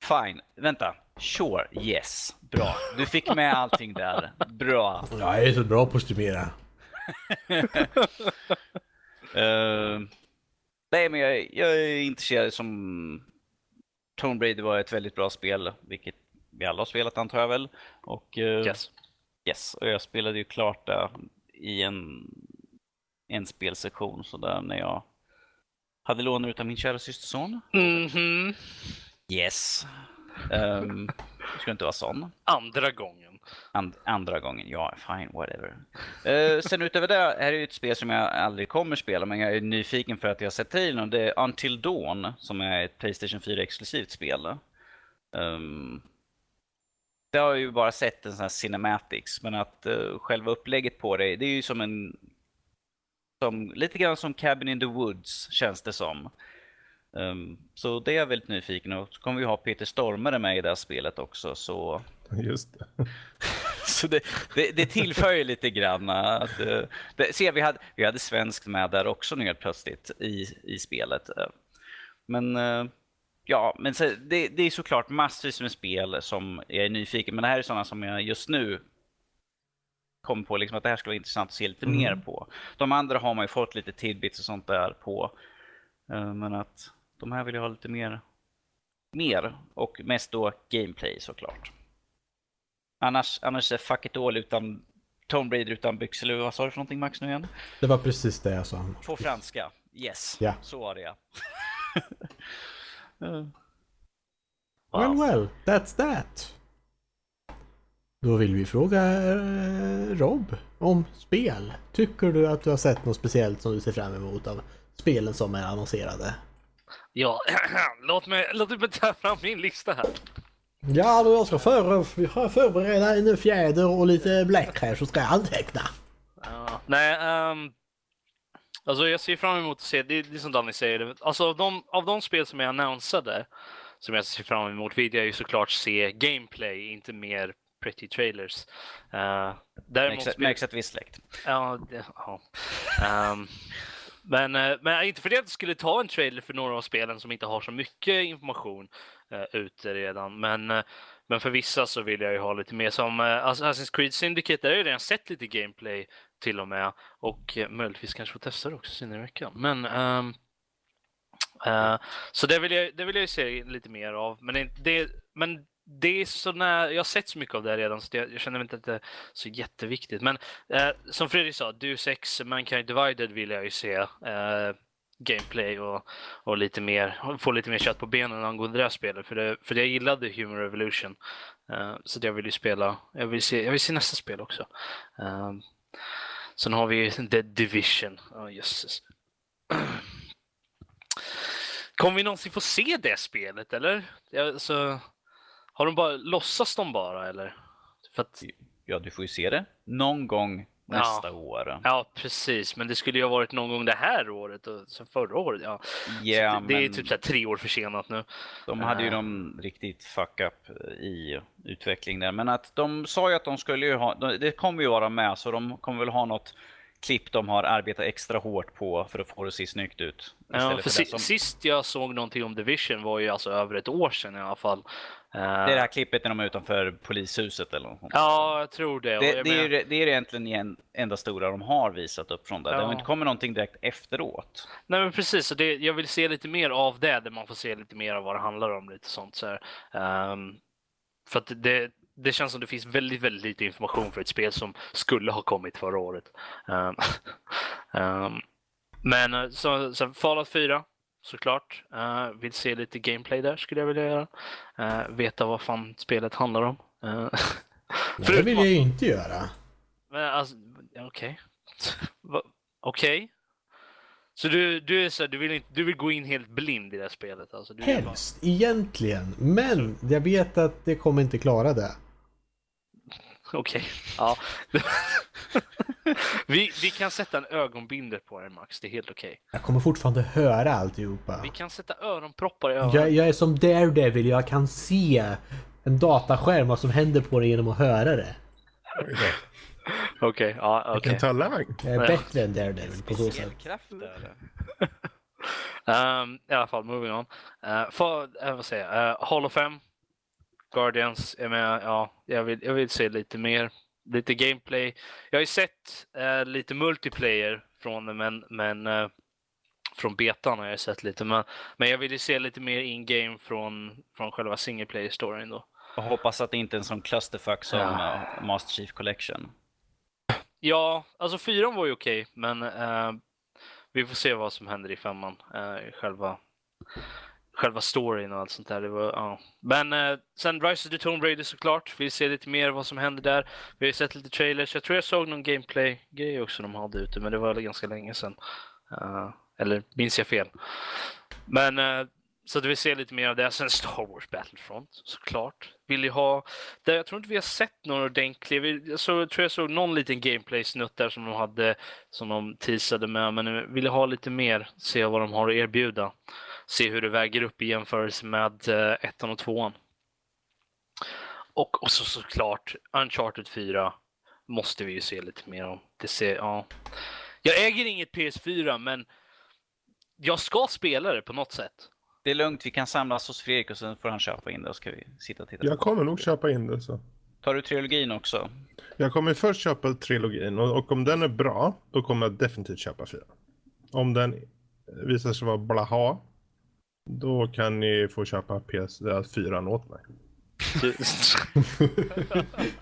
Fine, vänta. Sure, yes. Bra. Du fick med allting där. Bra. Jag är så bra på att stimera. Eh, nej, men jag, jag är intresserad som... Tomb Raider var ett väldigt bra spel, vilket vi alla har spelat antar jag väl. Och, eh, Yes. Yes, och jag spelade ju klart det i en, en spelsektion sådär när jag hade lånat ut av min kära systerson. Mhm. Yes. Um, ska inte vara sån. Andra gången. And, andra gången, ja, fine, whatever. Eh, sen utöver det, här är ju ett spel som jag aldrig kommer spela, men jag är nyfiken för att jag har sett trailern. Det är Until Dawn, som är ett Playstation 4-exklusivt spel. Um, det har jag ju bara sett en sån här cinematics, men att uh, själva upplägget på det, det är ju som en... Som, lite grann som Cabin in the Woods, känns det som. Um, så det är jag väldigt nyfiken och så kommer vi ha Peter Stormare med i det här spelet också, så... Just det. Så det, det, det tillför ju lite grann. Att, eh, det, se, vi hade, vi hade svenskt med där också nu helt plötsligt i, i spelet. Eh, Men eh, ja, men så, det, det är såklart massvis med spel som jag är nyfiken Men det här är sådana som jag just nu kommer på liksom att det här skulle vara intressant att se lite Mm. mer på. De andra har man ju fått lite tidbits och sånt där på. Eh, Men att de här vill jag ha lite mer, mer och mest då gameplay såklart. Annars, annars är fuck it all utan Tomb Raider utan byxor. Eller vad sa du för någonting Max nu igen? Det var precis det jag sa. På franska. Yes, Ja. så var det ja. Eh, Well well, that's that. Då vill vi fråga eh, Rob om spel. Tycker du att du har sett något speciellt som du ser fram emot av spelen som är annonserade? Ja, låt mig, låt mig ta fram min lista här. Ja, då jag ska för, förbereda en fjäder och lite bläck här så ska jag anteckna. Ja, nej, ehm, alltså jag ser fram emot att se, det, det är som Danny säger, alltså av de, av de spel som är annonsade som jag ser fram emot vill jag ju såklart se gameplay, inte mer pretty trailers. Uh, däremot Märks, märks att vi är släkt. Ja, det, ja. Ehm, Men, eh, men inte för det att jag skulle ta en trailer för några av spelen som inte har så mycket information uh, ute redan. Men, uh, men för vissa så vill jag ju ha lite mer som uh, Assassin's Creed Syndicate. Där har jag redan sett lite gameplay till och med. Och eh, möjligtvis kanske få testa det också senare i veckan. Men um, Uh, så det vill, jag, det vill jag se lite mer av. Men det, det, men det är så när, jag har sett så mycket av det redan så det, jag känner inte att det är så jätteviktigt. Men uh, som Fredrik sa, Deus Ex Mankind Divided vill jag ju se uh, gameplay och, och lite mer, få lite mer kött på benen angående det här spelet. För, det, för jag gillade Human Revolution. så jag vill ju spela, jag vill se, jag vill se nästa spel också. Ehm, sen har vi The Division. Oh, jösses. Kommer vi någonsin få se det spelet eller? Alltså, har de bara, låtsas de bara eller? För att... Ja, du får ju se det någon gång nästa ja. år. Ja, precis. Men det skulle ju ha varit någon gång det här året och sen förra året. Ja. Yeah, det, det är typ så tre år försenat nu. De hade ju uh. någon riktigt fuck up i utveckling där. Men att de sa ju att de skulle ju ha, det kommer ju vara med så de kommer väl ha något klipp de har arbetat extra hårt på för att få det att se snyggt ut. Ja, för, för som... Sist jag såg någonting om Division var ju alltså över ett år sedan i alla fall. Det är det här klippet när de är utanför polishuset eller något. Ja, jag tror det. Det, det, är, det är egentligen en, enda stora de har visat upp från det. Ja. Det har inte kommit någonting direkt efteråt. Nej, men precis. Så det, jag vill se lite mer av det, där man får se lite mer av vad det handlar om. Lite sånt. Så um, för att det, det känns som det finns väldigt, väldigt lite information för ett spel som skulle ha kommit förra året. Um, um, men eh, så, så Fallout 4 såklart. Uh, vill se lite gameplay där skulle jag vilja göra. Uh, veta vad fan spelet handlar om. Uh, det vill jag ju inte göra. Men alltså, okej. Okay. Okej. Okay. Så du, du, är så, du, vill inte, du vill gå in helt blind i det här spelet? Alltså, du Helst, bara... egentligen. Men jag vet att det kommer inte klara det. Okej, okay. ja. vi, vi kan sätta en ögonbindel på dig Max, det är helt okej. Okay. Jag kommer fortfarande höra alltihopa. Vi kan sätta öronproppar i öronen. Jag, jag är som Daredevil, jag kan se en dataskärm vad som händer på det genom att höra det. Okej, okay, ja okej. Okay. Vilken talang. Jag är bättre än Daredevil på så sätt. um, I alla fall, moving on. Uh, för, uh, vad säger jag? Uh, Hall of Fame. Guardians är med. Ja, jag vill, jag vill se lite mer. Lite gameplay. Jag har ju sett uh, lite multiplayer från det, men, men uh, från betan har jag sett lite. Men, men jag vill ju se lite mer in-game från, från själva single player-storyn då. Jag hoppas att det inte är en sån clusterfuck som ja. Master Chief Collection. Ja, alltså fyran var ju okej, okay, men uh, vi får se vad som händer i femman. Uh, själva, själva storyn och allt sånt där. Det var, ja. Men eh, sen Rise of the Tomb Raider såklart. Vi ser lite mer vad som händer där. Vi har sett lite trailers. Jag tror jag såg någon gameplay-grej också de hade ute, men det var ganska länge sedan. Eh, eller minns jag fel? Men eh, så att vi ser lite mer av det. Sen Star Wars Battlefront såklart. Vill ju ha... Där jag tror inte vi har sett någon ordentlig... Jag så, tror jag såg någon liten gameplay-snutt där som de hade som de teasade med. Men eh, vill ha lite mer. Se vad de har att erbjuda. Se hur det väger upp i jämförelse med uh, ettan och tvåan. Och, och så såklart Uncharted 4 måste vi ju se lite mer om. Det ser, ja. Jag äger inget PS4 men jag ska spela det på något sätt. Det är lugnt, vi kan samlas hos Fredrik och sen får han köpa in det och ska vi sitta och titta. Jag kommer nog köpa in det så. Tar du trilogin också? Jag kommer först köpa trilogin och, och om den är bra då kommer jag definitivt köpa fyra. Om den visar sig vara blaha då kan ni få köpa PS4 åt mig.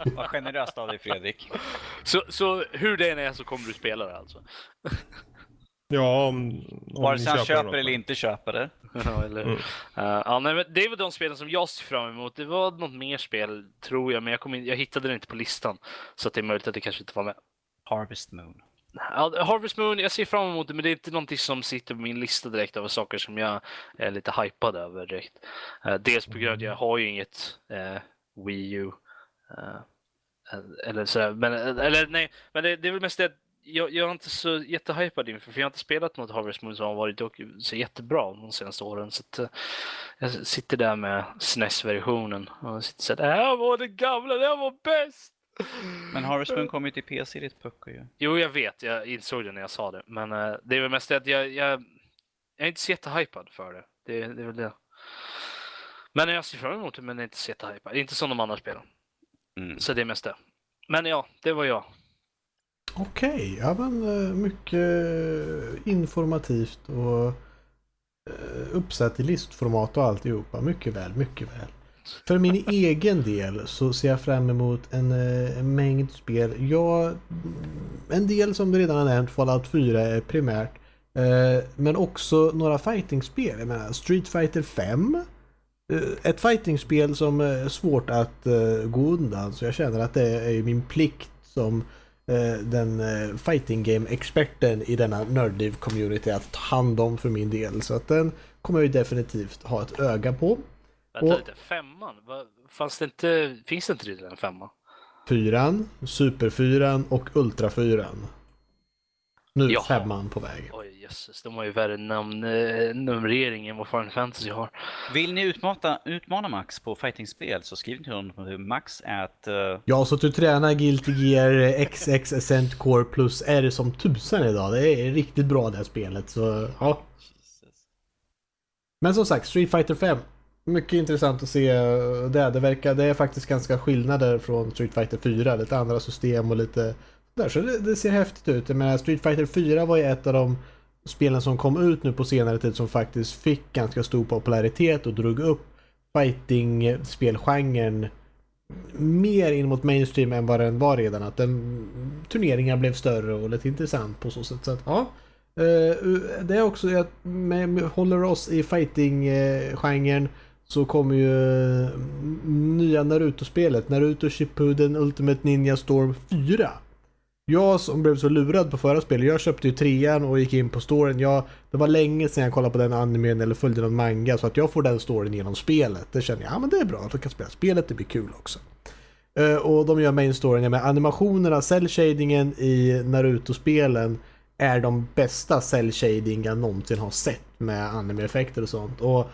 Vad generöst av dig Fredrik. Så, så hur det än är så kommer du spela det alltså? Ja, om, om Vare sig han köper eller inte köper det. ja, eller mm. uh, ja, nej, det var de spelen som jag ser fram emot. Det var något mer spel, tror jag, men jag, kom in, jag hittade det inte på listan. Så att det är möjligt att det kanske inte var med. Harvest Moon. Ja, Harvest Moon, jag ser fram emot det, men det är inte någonting som sitter på min lista direkt över saker som jag är lite hypad över direkt. Uh, dels på grund av att jag har ju inget uh, Wii U. eller sådär, men, eller nej, men det, det är väl mest det jag, jag är inte så jättehypad inför, för jag har inte spelat något Harvest Moon som har varit så jättebra de senaste åren. Så att, uh, jag sitter där med SNES-versionen och sitter så här, det här var det gamla, det här var bäst! Men Harvest Moon kom ju till PC ditt pucko ju. Jo, jag vet. Jag insåg det när jag sa det. Men eh, det är väl mest det att jag, jag, jag är inte så jättehypad för det. det. Det är väl det. Men jag ser fram emot det, men jag är inte så jättehypad. Inte som de andra spelen. Mm. Så det är mest det. Men ja, det var jag. Okej, ja men eh, mycket informativt och eh, uppsatt i listformat och alltihopa. Mycket väl, mycket väl. För min egen del så ser jag fram emot en, eh, en mängd spel. Jag, en del som du redan har nämnt, Fallout 4 är primärt. Eh, men också några fightingspel. Jag menar Street Fighter 5. Eh, Ett fightingspel som eh, är svårt att eh, gå undan. Så jag känner att det är min plikt som eh, den eh, fighting game-experten i denna nördliv-community att ta hand om för min del. Så att den kommer jag ju definitivt ha ett öga på. Vänta Och- lite, femman? Fanns det inte, finns det inte redan en femma? Fyran, Superfyran och Ultrafyran. Nu Jaha. femman på väg. Oj jösses, de har ju värre namn, eh, numrering än vad Final Fantasy har. Vill ni utmana, utmana Max på fightingspel så skriv till honom på max at... Uh, Jag har suttit och tränat Guilty Gear XX Ascent Core plus R som tusan idag. Det är riktigt bra det här spelet. Så ja. Men som sagt, Street Fighter 5. Mycket intressant att se eh, det. Det verkar, det är faktiskt ganska skillnader från Street Fighter 4. Lite andra system och lite där. Så det, det ser häftigt ut. Jag menar, Street Fighter 4 var ju ett av de spelen som kom ut nu på senare tid som faktiskt fick ganska stor popularitet och drog upp fighting-spelgenren mer in mot mainstream än vad den var redan. Att den, turneringar blev större och lite intressant på så sätt. Så att, ja. Eh, det är också att håller oss i fighting-genren eh, så kommer ju mm, nya Naruto-spelet. Naruto Shippuden Ultimate Ninja Storm 4. Jag som blev så lurad på förra spelet, jag köpte ju trean och gick in på storyn. Jag, det var länge sedan jag kollade på den animen eller följde någon manga så att jag får den storyn genom spelet. Det känner jag, ja men det är bra att jag kan spela spelet, det blir kul också. Eh, och de gör main storyn med animationerna, cell shadingen i Naruto-spelen är de bästa cell shading jag någonsin har sett med anime-effekter och sånt. Och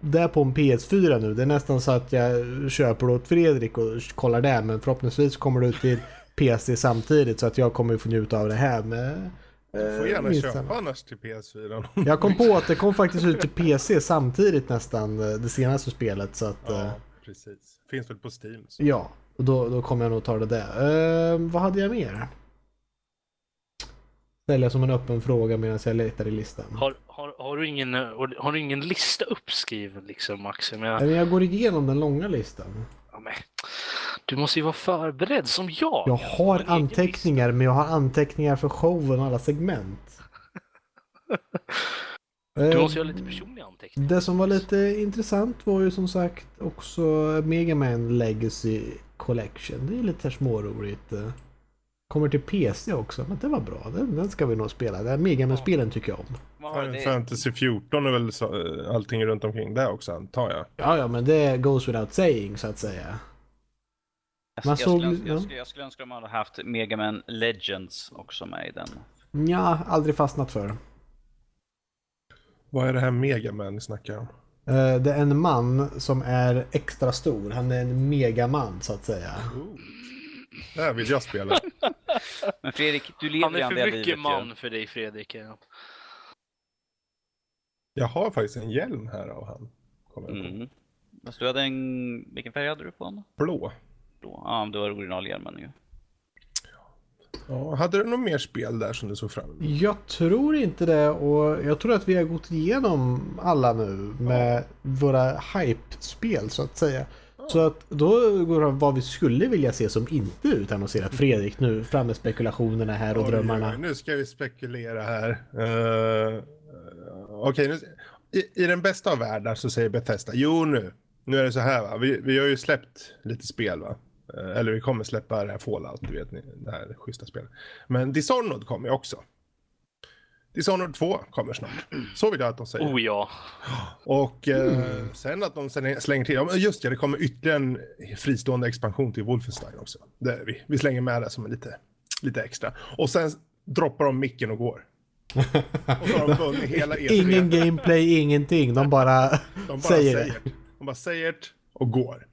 där på en PS4 nu, det är nästan så att jag köper det åt Fredrik och kollar det men förhoppningsvis kommer det ut till PC samtidigt så att jag kommer få njuta av det här med Du får eh, gärna minst köpa annars till PS4. Jag kom på att det kom faktiskt ut till PC samtidigt nästan eh, det senaste spelet så att eh, Ja, precis. Finns väl på Steam. Så. ja, och då, då kommer jag nog ta det där. Eh, vad hade jag mer? Ställer jag som en öppen fråga medan jag letar i listan. Har, har, har, du ingen, eh, har du ingen lista uppskriven liksom Max? Jag menar, jag går igenom den långa listan. ja, men, du måste ju vara förberedd som jag. Jag har anteckningar men jag har anteckningar för showen och alla segment. Du Eh, måste ju ha lite personliga anteckningar. Det som var lite intressant var ju som sagt också Mega Man Legacy Collection. Det är lite småroligt. Kommer till PC också, men det var bra. Den, den ska vi nog spela. Den Mega Man-spelen tycker jag om. Fantasy 14 är väl så, eh, allting runt omkring det också antar jag. Ja, ja, men det goes without saying så att säga. Jag, Man jag, såg- skulle jag, skulle, jag skulle önska de hade haft Mega Man Legends också med i den. Ja, aldrig fastnat för. Vad är det här Megaman ni snackar om? Eh, Det är en man som är extra stor. Han är en megaman så att säga. Det här vill jag spela. Men Fredrik, du lever Han ju är för livet mycket ju. man för dig Fredrik. Ja. Jag har faktiskt en hjälm här av han. Kommer. Mm. Fast du hade en... Vilken färg hade du på den? Blå. Då? Ja, det var originalhjälmen ju. Ja, hade du något mer spel där som du såg fram emot? Jag tror inte det och jag tror att vi har gått igenom alla nu med våra hype-spel så att säga. Så att då går det vad vi skulle vilja se som inte utannonserat. Fredrik nu fram med spekulationerna här och Oj, drömmarna. nu ska vi spekulera här. Uh, Okej, nu- i, i den bästa av världar så säger Bethesda, jo nu, nu är det så här va, vi, vi har ju släppt lite spel va. Eh, Eller vi kommer släppa det här Fallout, du vet, ni, det här schyssta spelet. Men Dishonored kommer ju också. Dishonored 2 kommer snart. Så vill jag att de säger. Oh ja. Och eh, sen att de sen slänger till, ja, just det, det kommer ytterligare en fristående expansion till Wolfenstein också. Det är vi. Vi slänger med det som en lite, lite extra. Och sen droppar de micken och går. Och så har de vunnit hela E3. Ingen gameplay, ingenting. De bara, de bara säger det. De bara säger det och går.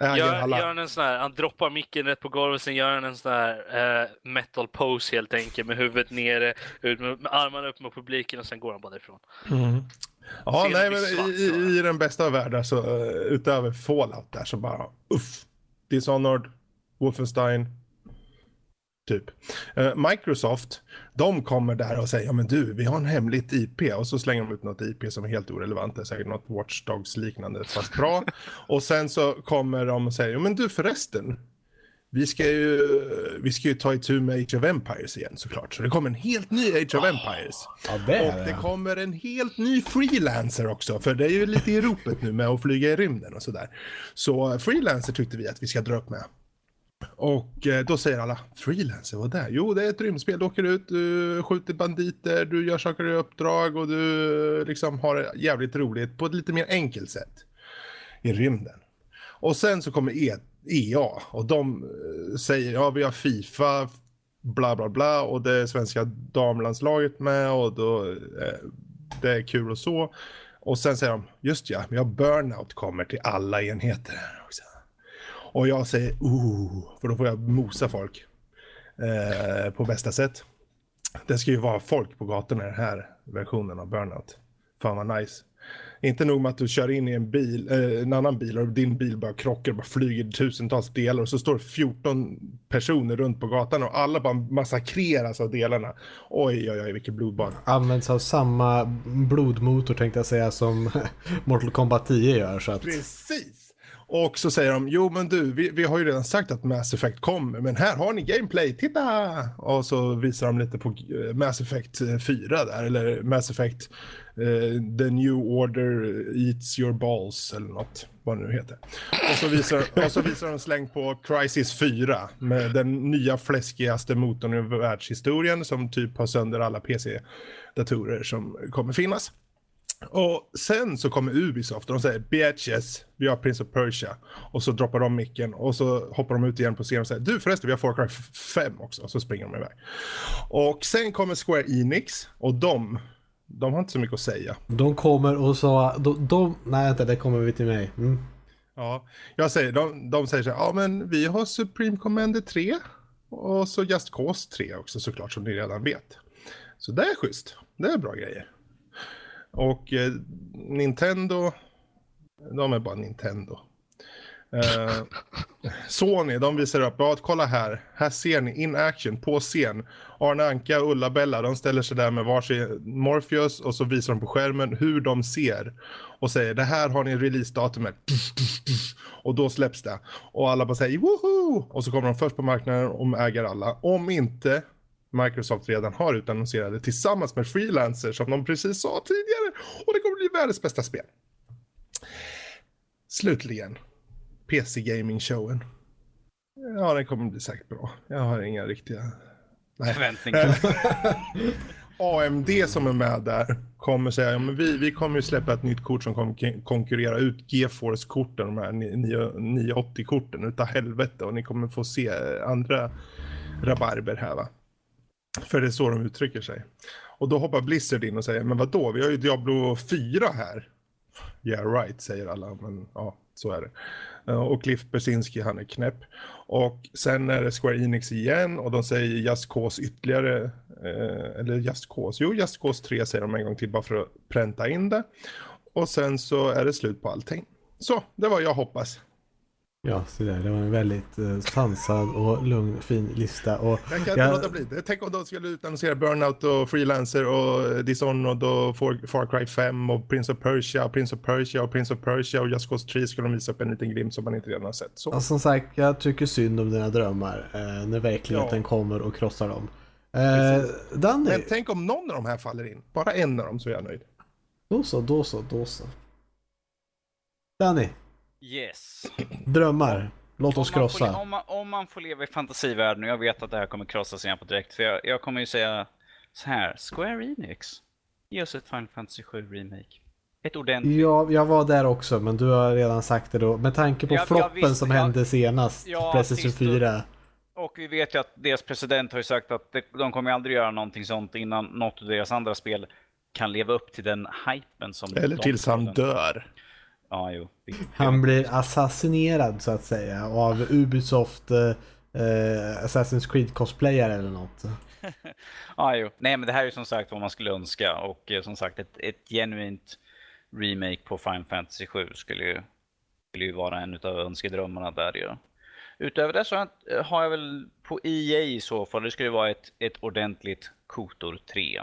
Äger Gör, gör han en sån här, han droppar micken rätt på golvet, sen gör han en sån här eh, metal pose helt enkelt med huvudet nere, ut med, med armarna upp mot publiken och sen går han bara därifrån. Ja, Ser nej, men svart, i, i den bästa av världar så eh, utöver Fallout där så bara uff. Dishonored, Wolfenstein, typ. Eh, Microsoft, de kommer där och säger ja men du, vi har en hemligt IP och så slänger de ut något IP som är helt orelevant, det är säkert något Watch Dogs liknande fast bra. och sen så kommer de och säger ja men du förresten, vi ska ju, vi ska ju ta itu med Age of Empires igen såklart. Så det kommer en helt ny Age of Empires. Ja, det Och det det. kommer en helt ny freelancer också, för det är ju lite i ropet nu med att flyga i rymden och sådär. Så freelancer tyckte vi att vi ska dra upp med. Och eh, då säger alla, freelancer, vad är det? Jo, det är ett rymdspel, du åker ut, du skjuter banditer, du gör saker i uppdrag och du eh, liksom har det jävligt roligt på ett lite mer enkelt sätt i rymden. Och sen så kommer E- EA och de eh, säger ja vi har Fifa, bla bla bla och det är svenska damlandslaget med och då, det är kul och så. Och sen säger de, just ja, vi har burnout kommer till alla enheter. Och jag säger, ooh, för då får jag mosa folk eh, på bästa sätt. Det ska ju vara folk på gatorna i den här versionen av burnout. Fan vad nice. Inte nog med att du kör in i en bil, eh, en annan bil och din bil bara krockar och bara flyger tusentals delar och så står det 14 personer runt på gatan och alla bara massakreras av delarna. Oj, oj, oj, vilket blodbad. Används av samma blodmotor tänkte jag säga som Mortal Kombat 10 gör. Så att, Precis! Och så säger de, jo men du, vi, vi har ju redan sagt att Mass Effect kommer, men här har ni gameplay, titta! Och så visar de lite på eh, Mass Effect eh, 4 där, eller Mass Effect eh, The New Order Eats Your Balls, eller något, vad det nu heter. Och så visar, och så visar de släng på Crisis 4, med den nya fläskigaste motorn i världshistorien, som typ har sönder alla PC-datorer som kommer finnas. Och sen så kommer Ubisoft och de säger bitches, vi har Prince of Persia. Och så droppar de micken och så hoppar de ut igen på scenen och säger du förresten vi har Far Cry 5 också. Och så springer de iväg. Och sen kommer Square Enix och de, de har inte så mycket att säga. de kommer och sa, de, de, nej vänta det kommer vi till mig. Mm. Ja, jag säger, de, de säger så här, ja men vi har Supreme Commander 3 och så Just Cause 3 också såklart som ni redan vet. Så det är schysst, det är bra grejer. Och eh, Nintendo, de är bara Nintendo. Eh, Sony, de visar upp, ja kolla här, här ser ni in action på scen. Arne Anka och Ulla-Bella, de ställer sig där med varsin Morpheus och så visar de på skärmen hur de ser. Och säger det här har ni releasedatumet. Och då släpps det. Och alla bara säger woho! Och så kommer de först på marknaden och äger alla. Om inte Microsoft redan har utannonserade tillsammans med freelancers som de precis sa tidigare. Och det kommer bli världens bästa spel. Slutligen, PC Gaming showen. Ja, den kommer bli säkert bra. Jag har inga riktiga... Nej. Förväntningar. AMD som är med där kommer säga, ja, men vi, vi kommer ju släppa ett nytt kort som kommer kon- konkurrera ut GeForce-korten, de här 980-korten utav helvete och ni kommer få se andra rabarber här va. För det är så de uttrycker sig. Och då hoppar Blizzard in och säger, men vad då? vi har ju Diablo 4 här. Yeah right, säger alla, men ja, så är det. Eh, och Cliff Bersinski, han är knäpp. Och sen är det Square Enix igen och de säger Just Cause ytterligare, eh, eller Just Cause, jo Just Cause 3 säger de en gång till bara för att pränta in det. Och sen så är det slut på allting. Så, det var jag hoppas. Ja, så där, det var en väldigt eh, sansad och lugn fin lista. Och Jag kan inte jag- låta bli. Tänk om de skulle utannonsera Burnout och Freelancer och Dishonored och Far Cry 5 och Prince of Persia och Prince of Persia och Prince of Persia och Just Cause 3 skulle de visa upp en liten glimt som man inte redan har sett. Så. Ja, som sagt, jag tycker synd om dina drömmar eh, när verkligheten Ja. kommer och krossar dem. Eh, Danny, Men tänk om någon av de här faller in. Bara en av dem så är jag nöjd. då så, då så, då så. Danny, Yes. drömmar. Låt oss Om man, får, krossa. om, man, om man får leva i fantasivärlden, och jag vet att det här kommer krossas igen på direkt, för jag, jag kommer ju säga så här. Square Enix, ge oss ett Final Fantasy 7 Remake. Ett ordentligt. Ja, jag var där också, men du har redan sagt det då. Med tanke på Ja, ja, floppen visst, som ja. hände senast, Ja, Playstation sist 4. Och vi vet ju att deras president har ju sagt att de kommer aldrig göra någonting sånt innan något av deras andra spel kan leva upp till den hypen som Eller de tills han dör. Ja, jo. Han blir assassinerad så att säga av Ubisoft eh, eh, Assassin's Creed cosplayer eller något. ja, jo. Nej, men det här är som sagt vad man skulle önska och eh, som sagt ett, ett genuint remake på Final Fantasy 7 skulle ju, skulle ju vara en av önskedrömmarna där ju. Utöver det så har jag, har jag väl på EA i så fall, det skulle vara ett, ett ordentligt Kotor 3.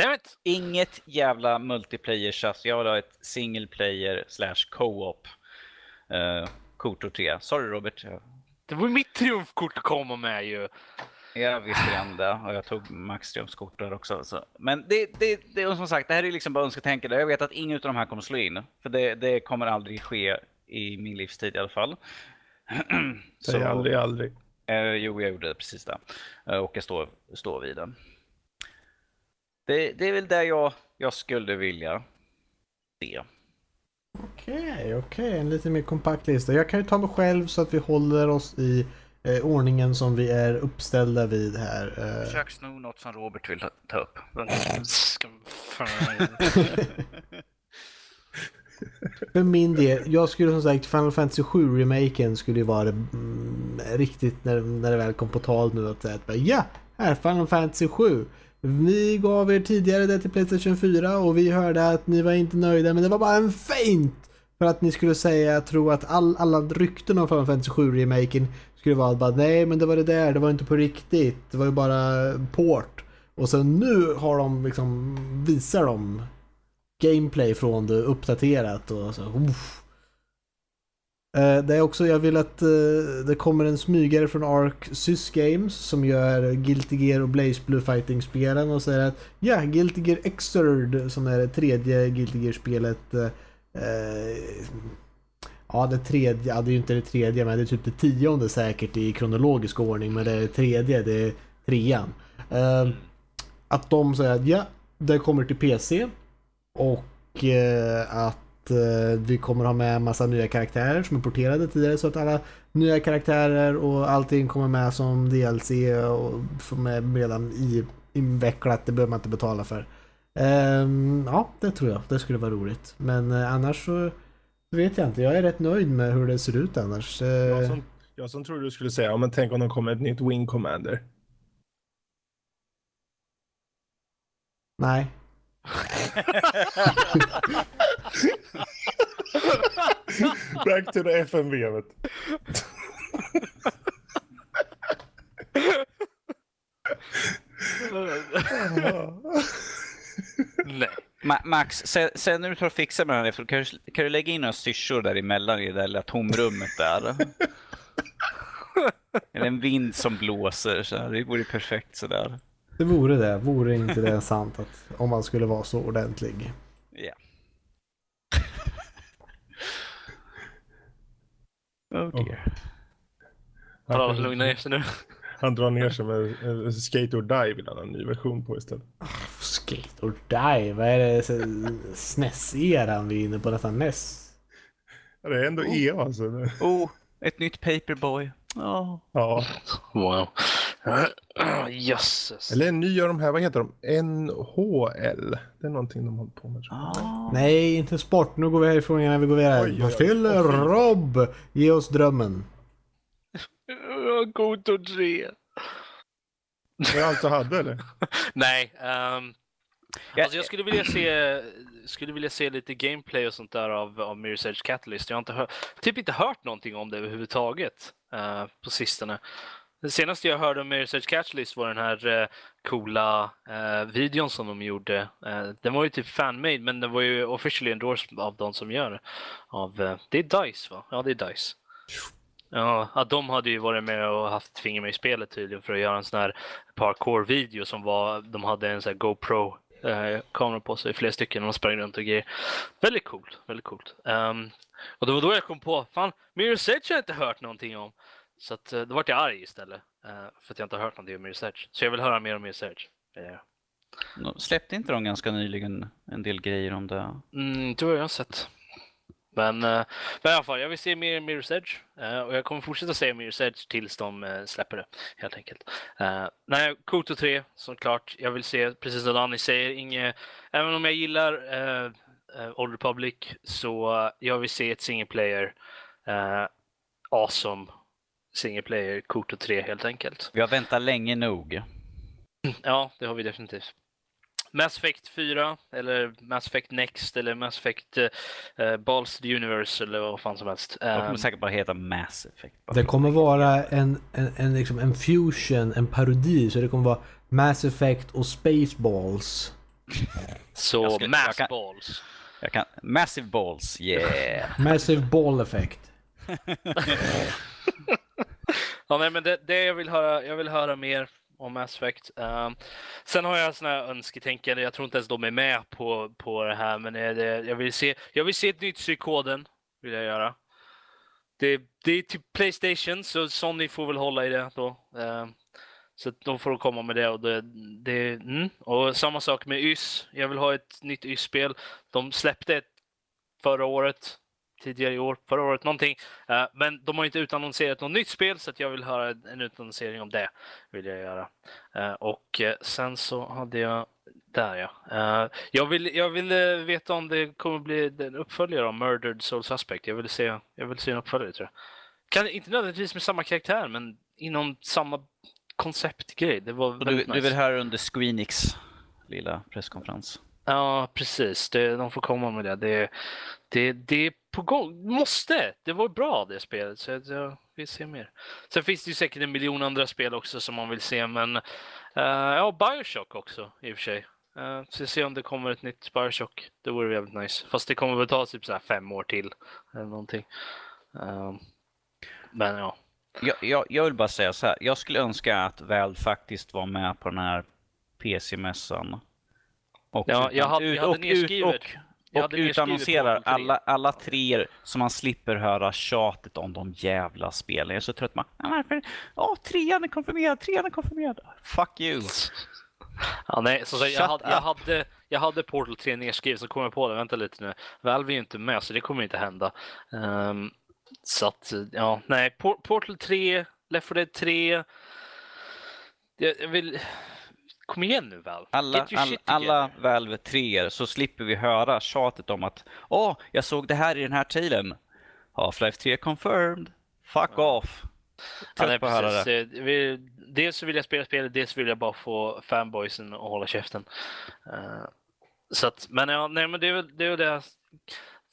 Dammit! Inget jävla multiplayer tjafs. Jag vill ha ett single player slash co-op. Uh, Kotor 3. Sorry Robert. Det var mitt triumfkort att komma med ju. Jag visste redan det och jag tog Max triumfkort där också. Så. Men det, det, det är som sagt, det här är liksom bara önsketänkande. Jag vet att ingen av de här kommer slå in. För det, det kommer aldrig ske i min livstid i alla fall. Säg aldrig aldrig. Eh, jo, jag gjorde det precis det. Eh, och jag står, står vid den. Det, det är väl det jag, jag skulle vilja se. Okej, okay, okej. Okay. En lite mer kompakt lista. Jag kan ju ta mig själv så att vi håller oss i eh, ordningen som vi är uppställda vid här. Eh. Försök sno något som Robert vill ta upp. För min del, jag skulle som sagt Final Fantasy 7 remaken skulle ju vara mm, riktigt när, när det väl kom på tal nu att säga att ja, här Final Fantasy 7. Vi gav er tidigare det till Playstation 4 och vi hörde att ni var inte nöjda men det var bara en feint! För att ni skulle säga, tro att all, alla rykten om Final Fantasy 7 remaken skulle vara bara nej men det var det där, det var inte på riktigt, det var ju bara port. Och sen nu har de liksom, visar de gameplay från det uppdaterat och så. Uff. Eh, det är också, jag vill att uh, det kommer en smygare från Ark Sys Games som gör Guilty Gear och Blaze Blue Fighting-spelen och säger att ja, Guilty Gear Xrd som är det tredje Guilty Gear-spelet uh, Ja, det tredje, ja, det är ju inte det tredje men det är typ det tionde säkert i kronologisk ordning men det tredje, det är trean. att de säger att ja, det kommer till PC och att Eh, vi kommer ha med massa nya karaktärer som är porterade tidigare så att alla nya karaktärer och allting kommer med som DLC och som är redan i, invecklat. Det behöver man inte betala för. Um, ja, det tror jag. Det skulle vara roligt. Men uh, annars så vet jag inte. Jag är rätt nöjd med hur det ser ut annars. Uh, jag, som, jag som trodde du skulle säga, ja, men tänk om det kommer ett nytt Wing Commander. Nej. Back to the FMV. Vet. Nej. Ma Max, sen, när du tar och fixar med den kan, du, kan du lägga in några syrsor där emellan i det där lilla tomrummet där? Eller en vind som blåser, så här. det vore perfekt sådär. Det vore det, vore inte det sant att om man skulle vara så ordentlig. Ja. oh dear. Han lugna ner sig nu. Han drar ner sig med Skate or Die vill han ha en ny version på istället. skate or Die? Vad är det? SNES-eran vi är inne på nästan NES? Ja, det är ändå oh. EA alltså. Oh, ett nytt Paperboy. Oh. Ja. Wow. Jösses. Eller en ny av de här, vad heter de? NHL. Det är någonting de håller på med. Ah. Nej, inte sport. Nu går vi härifrån innan vi går vidare. Vad Rob? Ge oss drömmen. God och tre. Det är allt du hade eller? Nej. Um, alltså jag skulle vilja se skulle vilja se lite gameplay och sånt där av, av Mirror's Edge Catalyst. Jag har inte hör, typ inte hört någonting om det överhuvudtaget uh, på sistone. Det senaste jag hörde om Research Catchlist var den här eh, coola eh, videon som de gjorde. Eh, den var ju typ fanmade men den var ju officially endorsed av de som gör av, eh, det är DICE va? Ja det är DICE. Ja, att de hade ju varit med och haft finger med i spelet tydligen för att göra en sån här parkour-video som var, de hade en sån här GoPro eh, kamera på sig, flera stycken, och de sprang runt och grejer. Väldigt coolt, väldigt coolt. Um, och det var då jag kom på, fan, Mirror's Edge har jag inte hört någonting om. Så att, eh, då vart jag arg istället. Eh, för att jag inte har hört någonting om Research. Så jag vill höra mer om Research. Eh. Släppte inte de ganska nyligen en del grejer om det? Mm, tror jag har sett. Men, men i alla fall, jag vill se mer Mirror's Edge och jag kommer fortsätta se Mirror's Edge tills de släpper det helt enkelt. nej, Koto 3 såklart. Jag vill se, precis som Danny säger, inget, även om jag gillar uh, Old Republic, så jag vill se ett single player uh, awesome single player kort och 3 helt enkelt. Vi har väntat länge nog. Ja, det har vi definitivt. Mass Effect 4 eller Mass Effect Next eller Mass Effect uh, Balls to the Universe eller vad fan som helst. De kommer Um, säkert bara heta Mass Effect. Det kommer vara en, en, en, liksom en fusion, en parodi. Så det kommer vara Mass Effect och Spaceballs. så ska- Mass jag kan- Balls. Jag kan... Massive Balls, yeah! Massive Ball Effect. Ja, nej, men det, det jag vill höra, jag vill höra mer om Mass Effect. Um, sen har jag sådana här önsketänkande. Jag tror inte ens de är med på, på det här, men det, jag, vill se, jag vill se ett nytt psykoden. Vill jag göra. Det, det är typ Playstation, så Sony får väl hålla i det då. Um, så de får komma med det. Och, det, det mm. och samma sak med YS. Jag vill ha ett nytt YS-spel. De släppte ett förra året, tidigare i år, förra året någonting. Eh, men de har inte utannonserat något nytt spel så att jag vill höra en utannonsering om det. Vill jag göra. Eh, och eh, sen så hade jag där ja. Jag vill, jag vill veta om det kommer bli en uppföljare av Murdered Soul Suspect. Jag vill se, jag vill se en uppföljare tror jag. Kan, inte nödvändigtvis med samma karaktär men inom samma konceptgrej. Det var du, väldigt du nice. vill höra under Squeenix lilla presskonferens. Ja, precis. Det, de får komma med det. Det, det. det är på gång. Måste! Det var bra det spelet, så jag, jag vill se mer. Sen finns det ju säkert en miljon andra spel också som man vill se, men uh, ja, Bioshock också i och för sig. Uh, så se om det kommer ett nytt Bioshock. Det vore jävligt nice. Fast det kommer väl ta typ så här fem år till eller någonting. Uh, men ja. Jag, jag, jag vill bara säga så här. Jag skulle önska att Valve faktiskt var med på den här PC-mässan. Och, Ja, jag hade- jag hade och, nedskrivet. och, och nedskrivet utannonserar Portal 3. alla, alla tre så man slipper höra tjatet om de jävla spelen. Jag är så trött. Man, "Ja, varför? Ja, trean är konfirmerad, trean är konfirmerad. Fuck you. Ja, nej, så, så jag, hade, jag, hade, jag hade Portal 3 nedskrivet så kom jag på det, vänta lite nu. Valve är ju inte med så det kommer inte hända. Ehm, så att, ja, nej, Por- Portal 3, Left 4 Dead 3. Jag, jag vill... Kom igen nu Valve. Alla, all, alla. Valve 3 så slipper vi höra tjatet om att Åh, jag såg det här i den här trailern. Half-Life 3 confirmed. Fuck off. Ja, nej, höra precis. det. Eh, Dels så vill jag spela spelet, dels vill jag bara få fanboysen att hålla käften. Eh, så att, men ja, nej men det är väl det. Är det.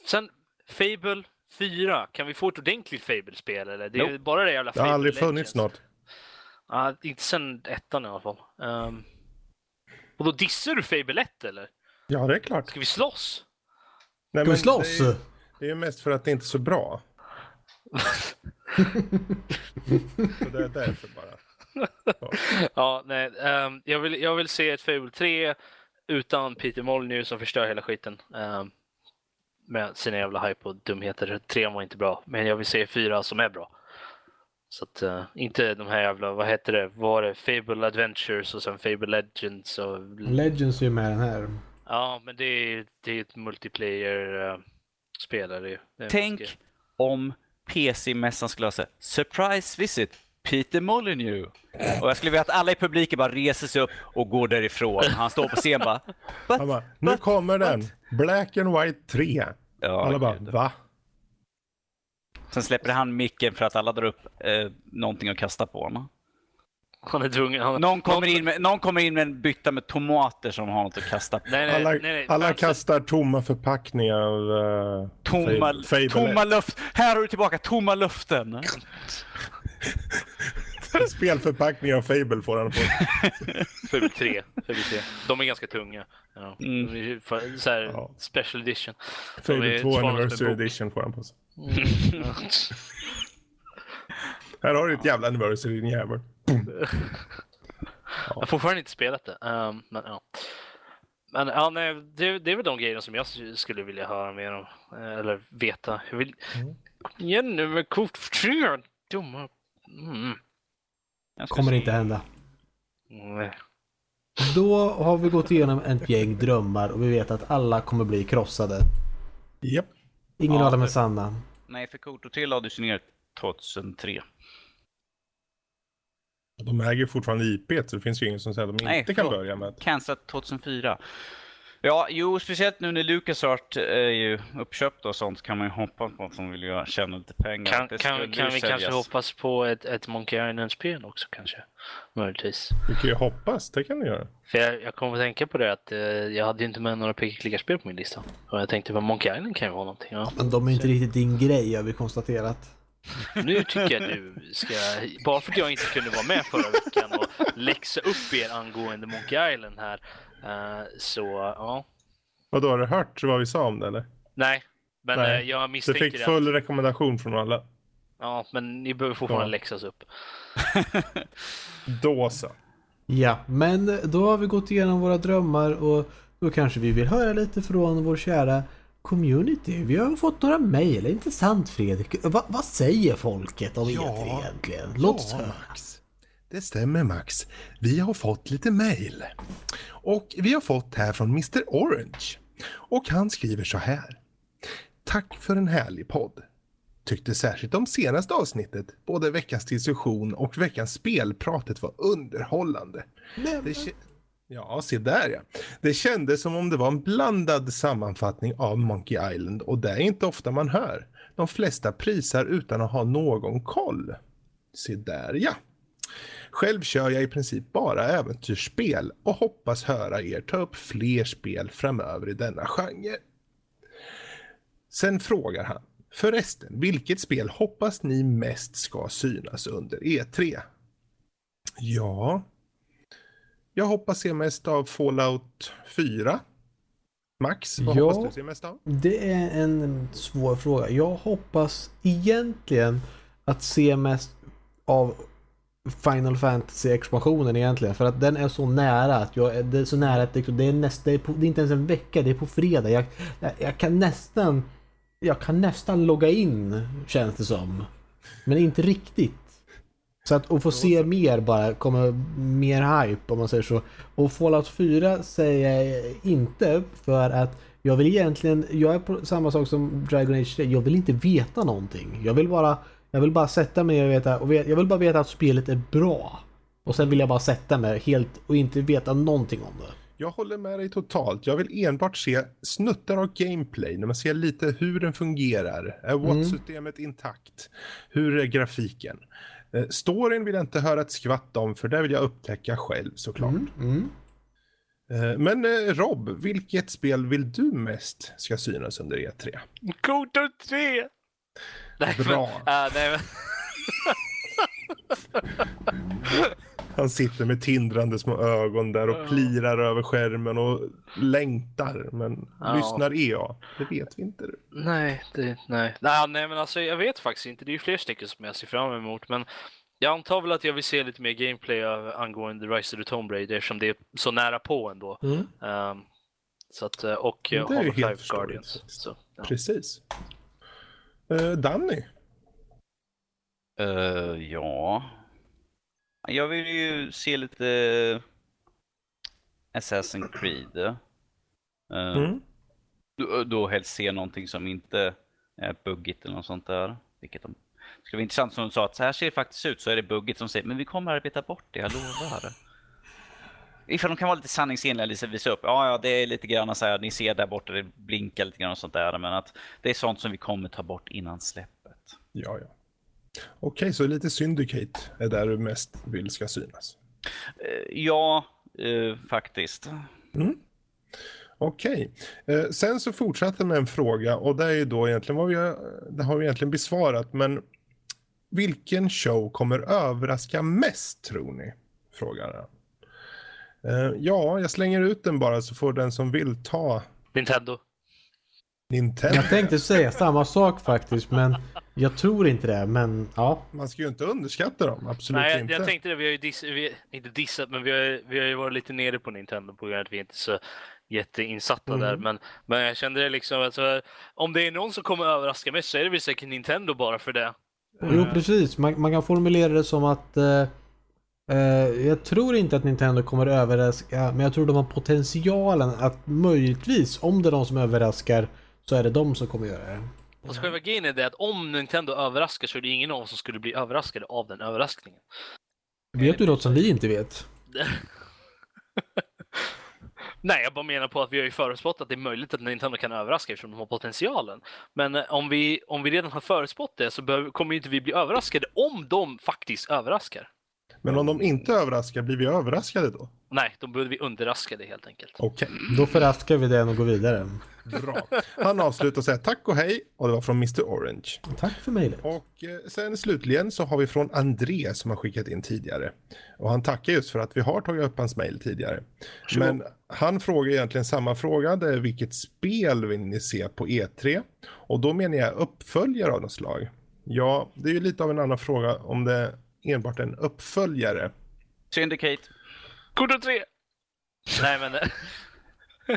Sen, Fable 4, kan vi få ett ordentligt Fable-spel eller? Det är Nope. bara det jävla Det har Fable aldrig funnits något. Ja, inte sen ettan i alla fall. Um, och då dissar du Fable 1 eller? Ja, det är klart. Ska vi slåss? Nej, Ska vi men slåss? Det är, det är ju mest för att det inte är så bra. så det är därför bara. Ja, nej. ehm, jag, vill, jag vill se ett Fable 3 utan Peter Molyneux som förstör hela skiten. ehm, med sina jävla hype och dumheter. Trean var inte bra, men jag vill se fyra som är bra. Så att eh, inte de här jävla, vad heter det, var det Fable Adventures och sen Fable Legends och... Legends är ju med den här. Ja, men det är, det är ett multiplayer-spel. Det är Tänk ganska- om PC-mässan skulle ha sagt Surprise visit Peter Molyneux. Och jag skulle vilja att alla i publiken bara reser sig upp och går därifrån. Han står på scen bara... But, bara, nu but- kommer den. Black and White 3. Ja, Alla bara, gud. va? Sen släpper han micken för att alla drar upp eh, någonting att kasta på honom. Han är tvungen. Han, Någon kommer, in med, någon kommer in med en bytta med tomater som har något att kasta på. Nej, nej, Alla, nej, nej. alla Vem- kastar tomma förpackningar av uh, Tomma, tomma luft. Här har du tillbaka tomma luften. Spelförpackningar av Fable får han på. Fable 3. Fable 3. De är ganska tunga. Ja. Mm. Så här, Ja. special edition. Fable är 2 utformade som en Anniversary. Edition får han på sig. Här har du ett jävla Anniversary din jävel. Jag har fortfarande inte spelat det. ehm, men ja. Men ja, nej, det, det är väl de grejerna som jag skulle vilja höra mer om. eh, Eller veta. Jag vill... Kom igen nu med kort för. Dumma... Mm. Kommer se. inte hända. Nej. Då har vi gått igenom ett gäng drömmar och vi vet att alla kommer bli krossade. Japp. Ingen Ja, av dem är sanna. Nej, för Koto 3 lades ju ner 2003. De äger fortfarande IP så det finns ju ingen som säger att de Nej, inte kan börja med. Kansas 2004. Ja, jo, speciellt nu när LucasArt är ju uppköpt och sånt kan man ju hoppas på att de vill ju tjäna lite pengar. Kan, kan, kan ju vi kanske hoppas på ett, ett Monkey Island-spel också kanske? Möjligtvis. Vi kan ju hoppas, det kan vi göra. För jag, jag kommer att tänka på det att eh, jag hade ju inte med några peka-klicka-spel på min lista. Och jag tänkte på Monkey Island kan ju vara någonting. Ja. Men de är inte riktigt din grej har vi konstaterat. Nu tycker jag du ska, bara för att jag inte kunde vara med förra veckan och läxa upp er angående Monkey Island här. Eh, så ja, Och då har du hört vad vi sa om det eller? nej. Men Nej, eh, jag Du misstänker fick det. full rekommendation från alla. Ja, men ni behöver fortfarande Ja. läxas upp. Då så. Ja, men då har vi gått igenom våra drömmar och då kanske vi vill höra lite från vår kära community. Vi har fått några mejl, inte sant Fredrik? Va, vad säger folket om Ja, E3 egentligen? Låt oss ja, höra. Max. Det stämmer Max. Vi har fått lite mejl. Och vi har fått här från Mr Orange. Och han skriver så här. Tack för en härlig podd. Tyckte särskilt om senaste avsnittet. Både veckans diskussion och veckans spelpratet var underhållande. Kä- ja, se där ja. Det kändes som om det var en blandad sammanfattning av Monkey Island och det är inte ofta man hör. De flesta prisar utan att ha någon koll. Se där ja. Själv kör jag i princip bara äventyrsspel och hoppas höra er ta upp fler spel framöver i denna genre. Sen frågar han. Förresten, vilket spel hoppas ni mest ska synas under E3? Ja, jag hoppas se mest av Fallout 4. Max, vad Ja. hoppas du se mest av? Det är en svår fråga. Jag hoppas egentligen att se mest av Final Fantasy-expansionen egentligen. För att den är så nära att jag, det är så nära att det, det är nästa, det är, på, det är inte ens en vecka, det är på fredag. Jag, jag, jag kan nästan, jag kan nästan logga in känns det som. Men inte riktigt. Så att att få se mer bara, kommer mer hype om man säger så. Och Fallout 4 säger jag inte för att jag vill egentligen, jag är på samma sak som Dragon Age 3, jag vill inte veta någonting. Jag vill bara, jag vill bara sätta mig och veta, och jag vill bara veta att spelet är bra. Och sen vill jag bara sätta mig helt och inte veta någonting om det. Jag håller med dig totalt. Jag vill enbart se snuttar av gameplay när man ser lite hur den fungerar. Är Watt-systemet intakt? Hur är grafiken? Eh, Storyn vill jag inte höra ett skvatt om för det vill jag upptäcka själv såklart. Mm. Eh, Men eh, Rob, vilket spel vill du mest ska synas under E E3? Kotor 3! Nej, Bra. Men, äh, nej, men, Han sitter med tindrande små ögon där och plirar över skärmen och längtar. Men Ja. lyssnar EA? Det vet vi inte. nej, det, nej. nej, nej, men alltså jag vet faktiskt inte. Det är ju fler stycken som jag ser fram emot, men jag antar väl att jag vill se lite mer gameplay av, angående Rise of the Tomb Raider eftersom det är så nära på ändå. Mm. Ehm, så att, eh, och är uh, helt Half-Life förståeligt Guardians. Så, ja. Precis. Uh, Danny? Eh, ja. Jag vill ju se lite Assassin's Creed. Eh, Mm. då, då helst se någonting som inte är buggigt eller något sånt där. Vilket de... Det skulle vara intressant som de sa att så här ser det faktiskt ut så är det buggigt som säger men vi kommer arbeta bort det, jag lovar. Ifall de kan vara lite sanningsenliga, lite visa upp. Ja, ja, det är lite grann så här, ni ser där borta, det blinkar lite grann och sånt där. Men att det är sånt som vi kommer ta bort innan släppet. Ja, ja. Okej, så lite Syndicate är där du mest vill ska synas. Eh, ja, eh, faktiskt. Okej. Eh, sen så fortsätter med en fråga och det är ju då egentligen vad vi har, det har vi egentligen besvarat men vilken show kommer överraska mest tror ni? Frågar han. Ja, jag slänger ut den bara så får den som vill ta Nintendo. Nintendo. Jag tänkte säga samma sak faktiskt men jag tror inte det. Men ja. Man ska ju inte underskatta dem, absolut Nej, jag, inte. jag tänkte det. Vi har ju diss, vi, inte dissat, men vi har, vi har ju varit lite nere på Nintendo på grund av att vi inte är så jätteinsatta Mm. där. Men, men jag kände det liksom, alltså, om det är någon som kommer överraska mest så är det väl säkert Nintendo bara för det. Jo precis, man, man kan formulera det som att eh, eh, jag tror inte att Nintendo kommer överraska men jag tror de har potentialen att möjligtvis om det är de som överraskar så är det de som kommer göra det. Fast själva grejen är det att om Nintendo överraskar så är det ingen av oss som skulle bli överraskade av den överraskningen. Vet du något som vi inte vet? Nej, jag bara menar på att vi har ju förutspått att det är möjligt att Nintendo kan överraska eftersom de har potentialen. Men eh, om vi, om vi redan har förutspått det så behöver, kommer inte vi bli överraskade om de faktiskt överraskar. Men om de inte överraskar, blir vi överraskade då? Nej, då borde vi underraska det helt enkelt. Okej, Då förraskar vi den och går vidare. bra. Han avslutar och säger tack och hej och det var från Mr Orange. Tack för mejlet. Och eh, sen slutligen så har vi från André som har skickat in tidigare. Och han tackar just för att vi har tagit upp hans mejl tidigare. Men han frågar egentligen samma fråga, det är vilket spel vill ni se på E3? Och då menar jag uppföljare av något slag. Ja, det är ju lite av en annan fråga om det enbart en uppföljare. Syndicate. Kort 3! Nej, men eh,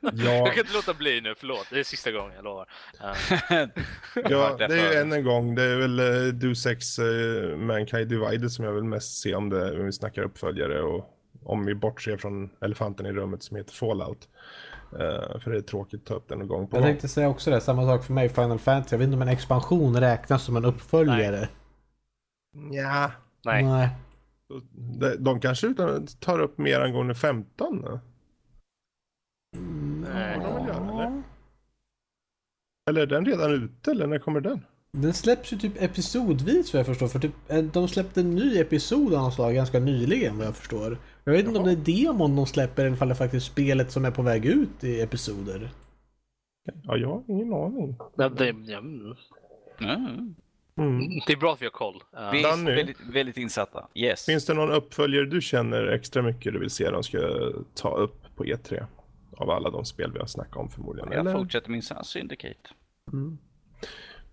Ja, jag kan inte låta bli nu, förlåt. Det är sista gången, jag lovar. Eh, ja det är ju än en gång, det är väl uh, Deus Ex uh, Mankind Divided som jag vill mest se om det, om vi snackar uppföljare och om vi bortser från elefanten i rummet som heter Fallout. Eh, för det är tråkigt att ta upp den en gång på Jag gång. tänkte säga också det, samma sak för mig, Final Fantasy. Jag vet inte om en expansion räknas som en uppföljare. Ja, nej. Nej. de, de kanske utan, tar upp mer angående 15. då. nej. de väl göra, eller? Eller är den redan ute eller när kommer den? Den släpps ju typ episodvis vad jag förstår. För typ, eh, de släppte en ny episod av något slag ganska nyligen vad jag förstår. Jag vet inte om det är demon de släpper eller ifall det är faktiskt spelet som är på väg ut i episoder. Ja, jag har ingen aning. Ja, det, ja, mm. Mm. Mm. det är bra att vi har koll. Eh, Vi är väldigt, väldigt insatta. Yes. Finns det någon uppföljare du känner extra mycket du vill se de ska ta upp på E3? Av alla de spel vi har snackat om förmodligen. Jag Eller? fortsätter min Syndicate.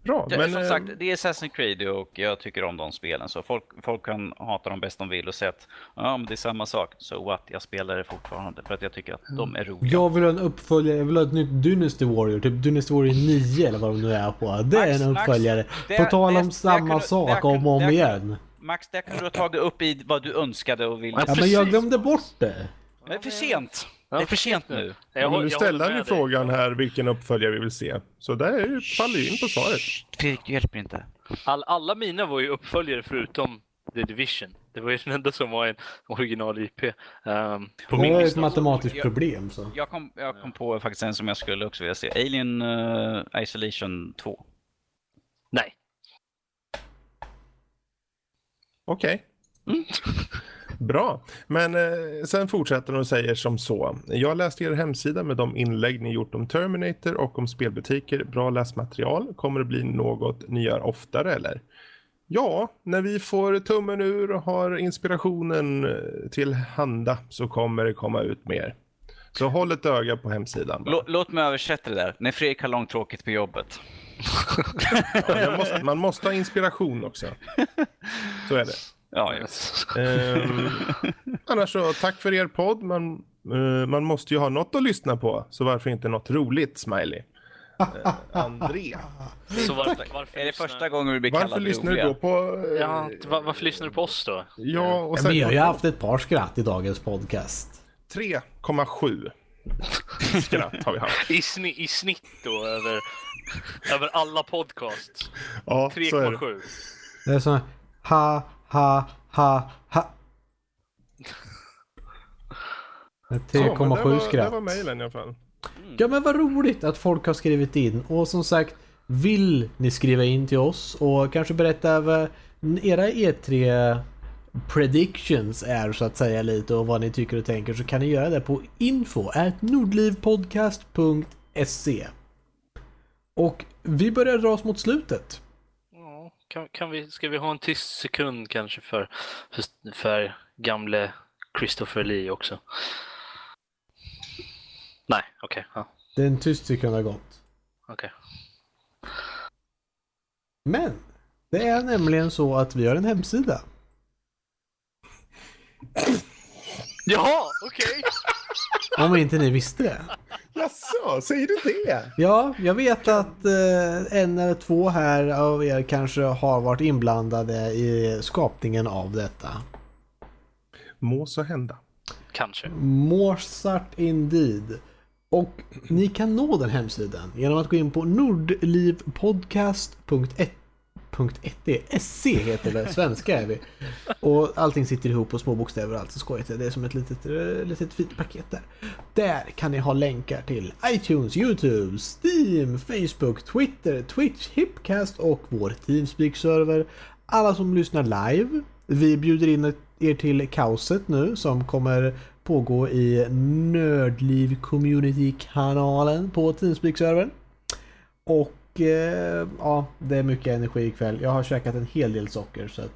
Bra, Ja, men som eh, sagt, det är Assassin's Creed och jag tycker om de spelen. Så folk, folk kan hata dem bäst de vill och säga att ja, men det är samma sak. So what? Jag spelar det fortfarande för att jag tycker att de är roliga. Jag vill ha en uppföljare, jag vill ha ett nytt Dynasty Warrior, typ Dynasty Warrior 9 eller vad de nu är på. Det är Max, en Max, uppföljare. det- På tal det- om det samma kunde- det sak kunde- om och om det kunde- igen. Max, det kan du ha tagit upp i vad du önskade och ville. Ja, Ja men jag glömde bort det. Det är för sent. Ja, Det är för sent nu. Jag, Ja, men håller ställde med ju frågan här vilken uppföljare vi vill se. Så där faller ju in på svaret. Fredrik, du hjälper inte. All, alla mina var ju uppföljare förutom The Division. Det var ju den enda som var en original IP. Um, på Det min var ett matematiskt Jag- problem så. Jag kom, jag kom på faktiskt en som jag skulle också vilja se. Alien eh, Isolation 2. Nej. Okej. Mm. Bra. Men eh, sen fortsätter de och säger som så. Jag läste er hemsida med de inlägg ni gjort om Terminator och om spelbutiker. Bra läsmaterial. Kommer det bli något ni gör oftare eller? Ja, när vi får tummen ur och har inspirationen eh, till handa så kommer det komma ut mer. Så håll ett öga på hemsidan. bara. Lå, låt mig översätta det där. När Fredrik har långtråkigt på jobbet. Ja, måste, man måste ha inspiration också. Så är det. Ja. Ehm, annars så, tack för er podd. Man, eh, man måste ju ha något att lyssna på. Så varför inte något roligt, Smiley? Uh, André. Så varför, varför, Är det lyssnar- första gången vi blir Varför kallade lyssnar du roliga? då på... eh, Ja, var, varför lyssnar du på oss då? Ja, och Ja, sen... vi har ju haft ett par skratt i dagens podcast. 3,7 skratt har vi haft. I, sni, I snitt då över, över alla podcasts. Ja, så är det. 3,7. Det är så ha, ha, ha, ha. Så, men det 3,7 var- Det skratt. var mejlen i alla fall. Ja men vad roligt att folk har skrivit in. Och som sagt, vill ni skriva in till oss och kanske berätta vad era E3 predictions är så att säga lite och vad ni tycker och tänker så kan ni göra det på info at nordlivpodcast.se Och vi börjar dra oss mot slutet. Ja, kan, kan vi, ska vi ha en tyst sekund kanske för, för, för gamle Christopher Lee också? Nej, okej. ja, Det är en tyst sekund har gått. okej. Men det är nämligen så att vi har en hemsida. Jaha, okej! Om inte ni visste det. Jaså, säger du det? Ja, jag vet att eh, en eller två här av er kanske har varit inblandade i skapningen av detta. Må så hända. Kanske. Mozart indeed. Och ni kan nå den hemsidan genom att gå in på nordlivpodcast.se .se SC heter det, svenska är vi. Och allting sitter ihop på små bokstäver och allt så skojigt. Det är som ett litet, eh, litet fint paket där. Där kan ni ha länkar till iTunes, YouTube, Steam, Facebook, Twitter, Twitch, Hipcast och vår Teamspeak-server. Alla som lyssnar live. Vi bjuder in er till kaoset nu som kommer pågå i Nördliv Community-kanalen på Teamspeak-servern. Och ja, det är mycket energi ikväll. Jag har käkat en hel del socker så att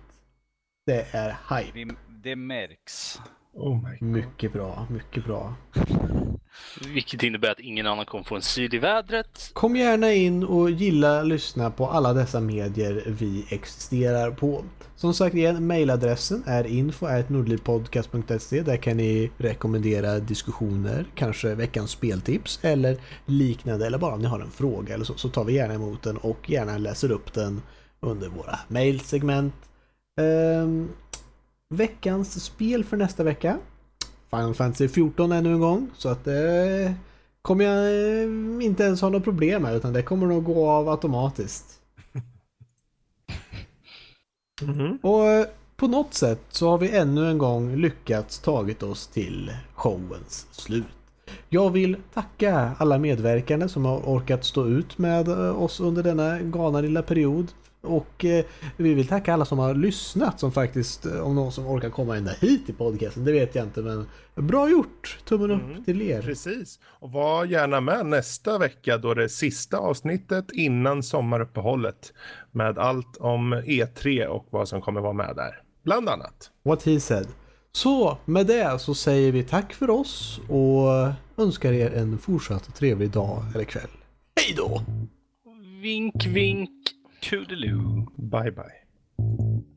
det är hype. Det märks. Oh my God. Mycket bra, mycket bra. Vilket innebär att ingen annan kommer få en syl i vädret. Kom gärna in och gilla lyssna på alla dessa medier vi existerar på. Som sagt igen, mailadressen är info.nordlivpodcast.se. Där kan ni rekommendera diskussioner, kanske veckans speltips eller liknande. Eller bara om ni har en fråga eller så, så tar vi gärna emot den och gärna läser upp den under våra mailsegment. Ehm, veckans spel för nästa vecka. Final Fantasy 14 ännu en gång. Så att det kommer jag eh, inte ens ha något problem med utan det kommer nog gå av automatiskt. Mhm. Och eh, på något sätt så har vi ännu en gång lyckats tagit oss till showens slut. Jag vill tacka alla medverkande som har orkat stå ut med eh, oss under denna galna lilla period. Och eh, vi vill tacka alla som har lyssnat som faktiskt, eh, om någon som orkar komma ända hit i podcasten, det vet jag inte men bra gjort! Tummen upp Mm, till er! Precis. Och var gärna med nästa vecka då det är sista avsnittet innan sommaruppehållet. Med allt om E3 och vad som kommer vara med där. Bland annat. What he said. Så med det så säger vi tack för oss och önskar er en fortsatt trevlig dag eller kväll. Hej då! Vink, vink. Toodaloo. Bye bye.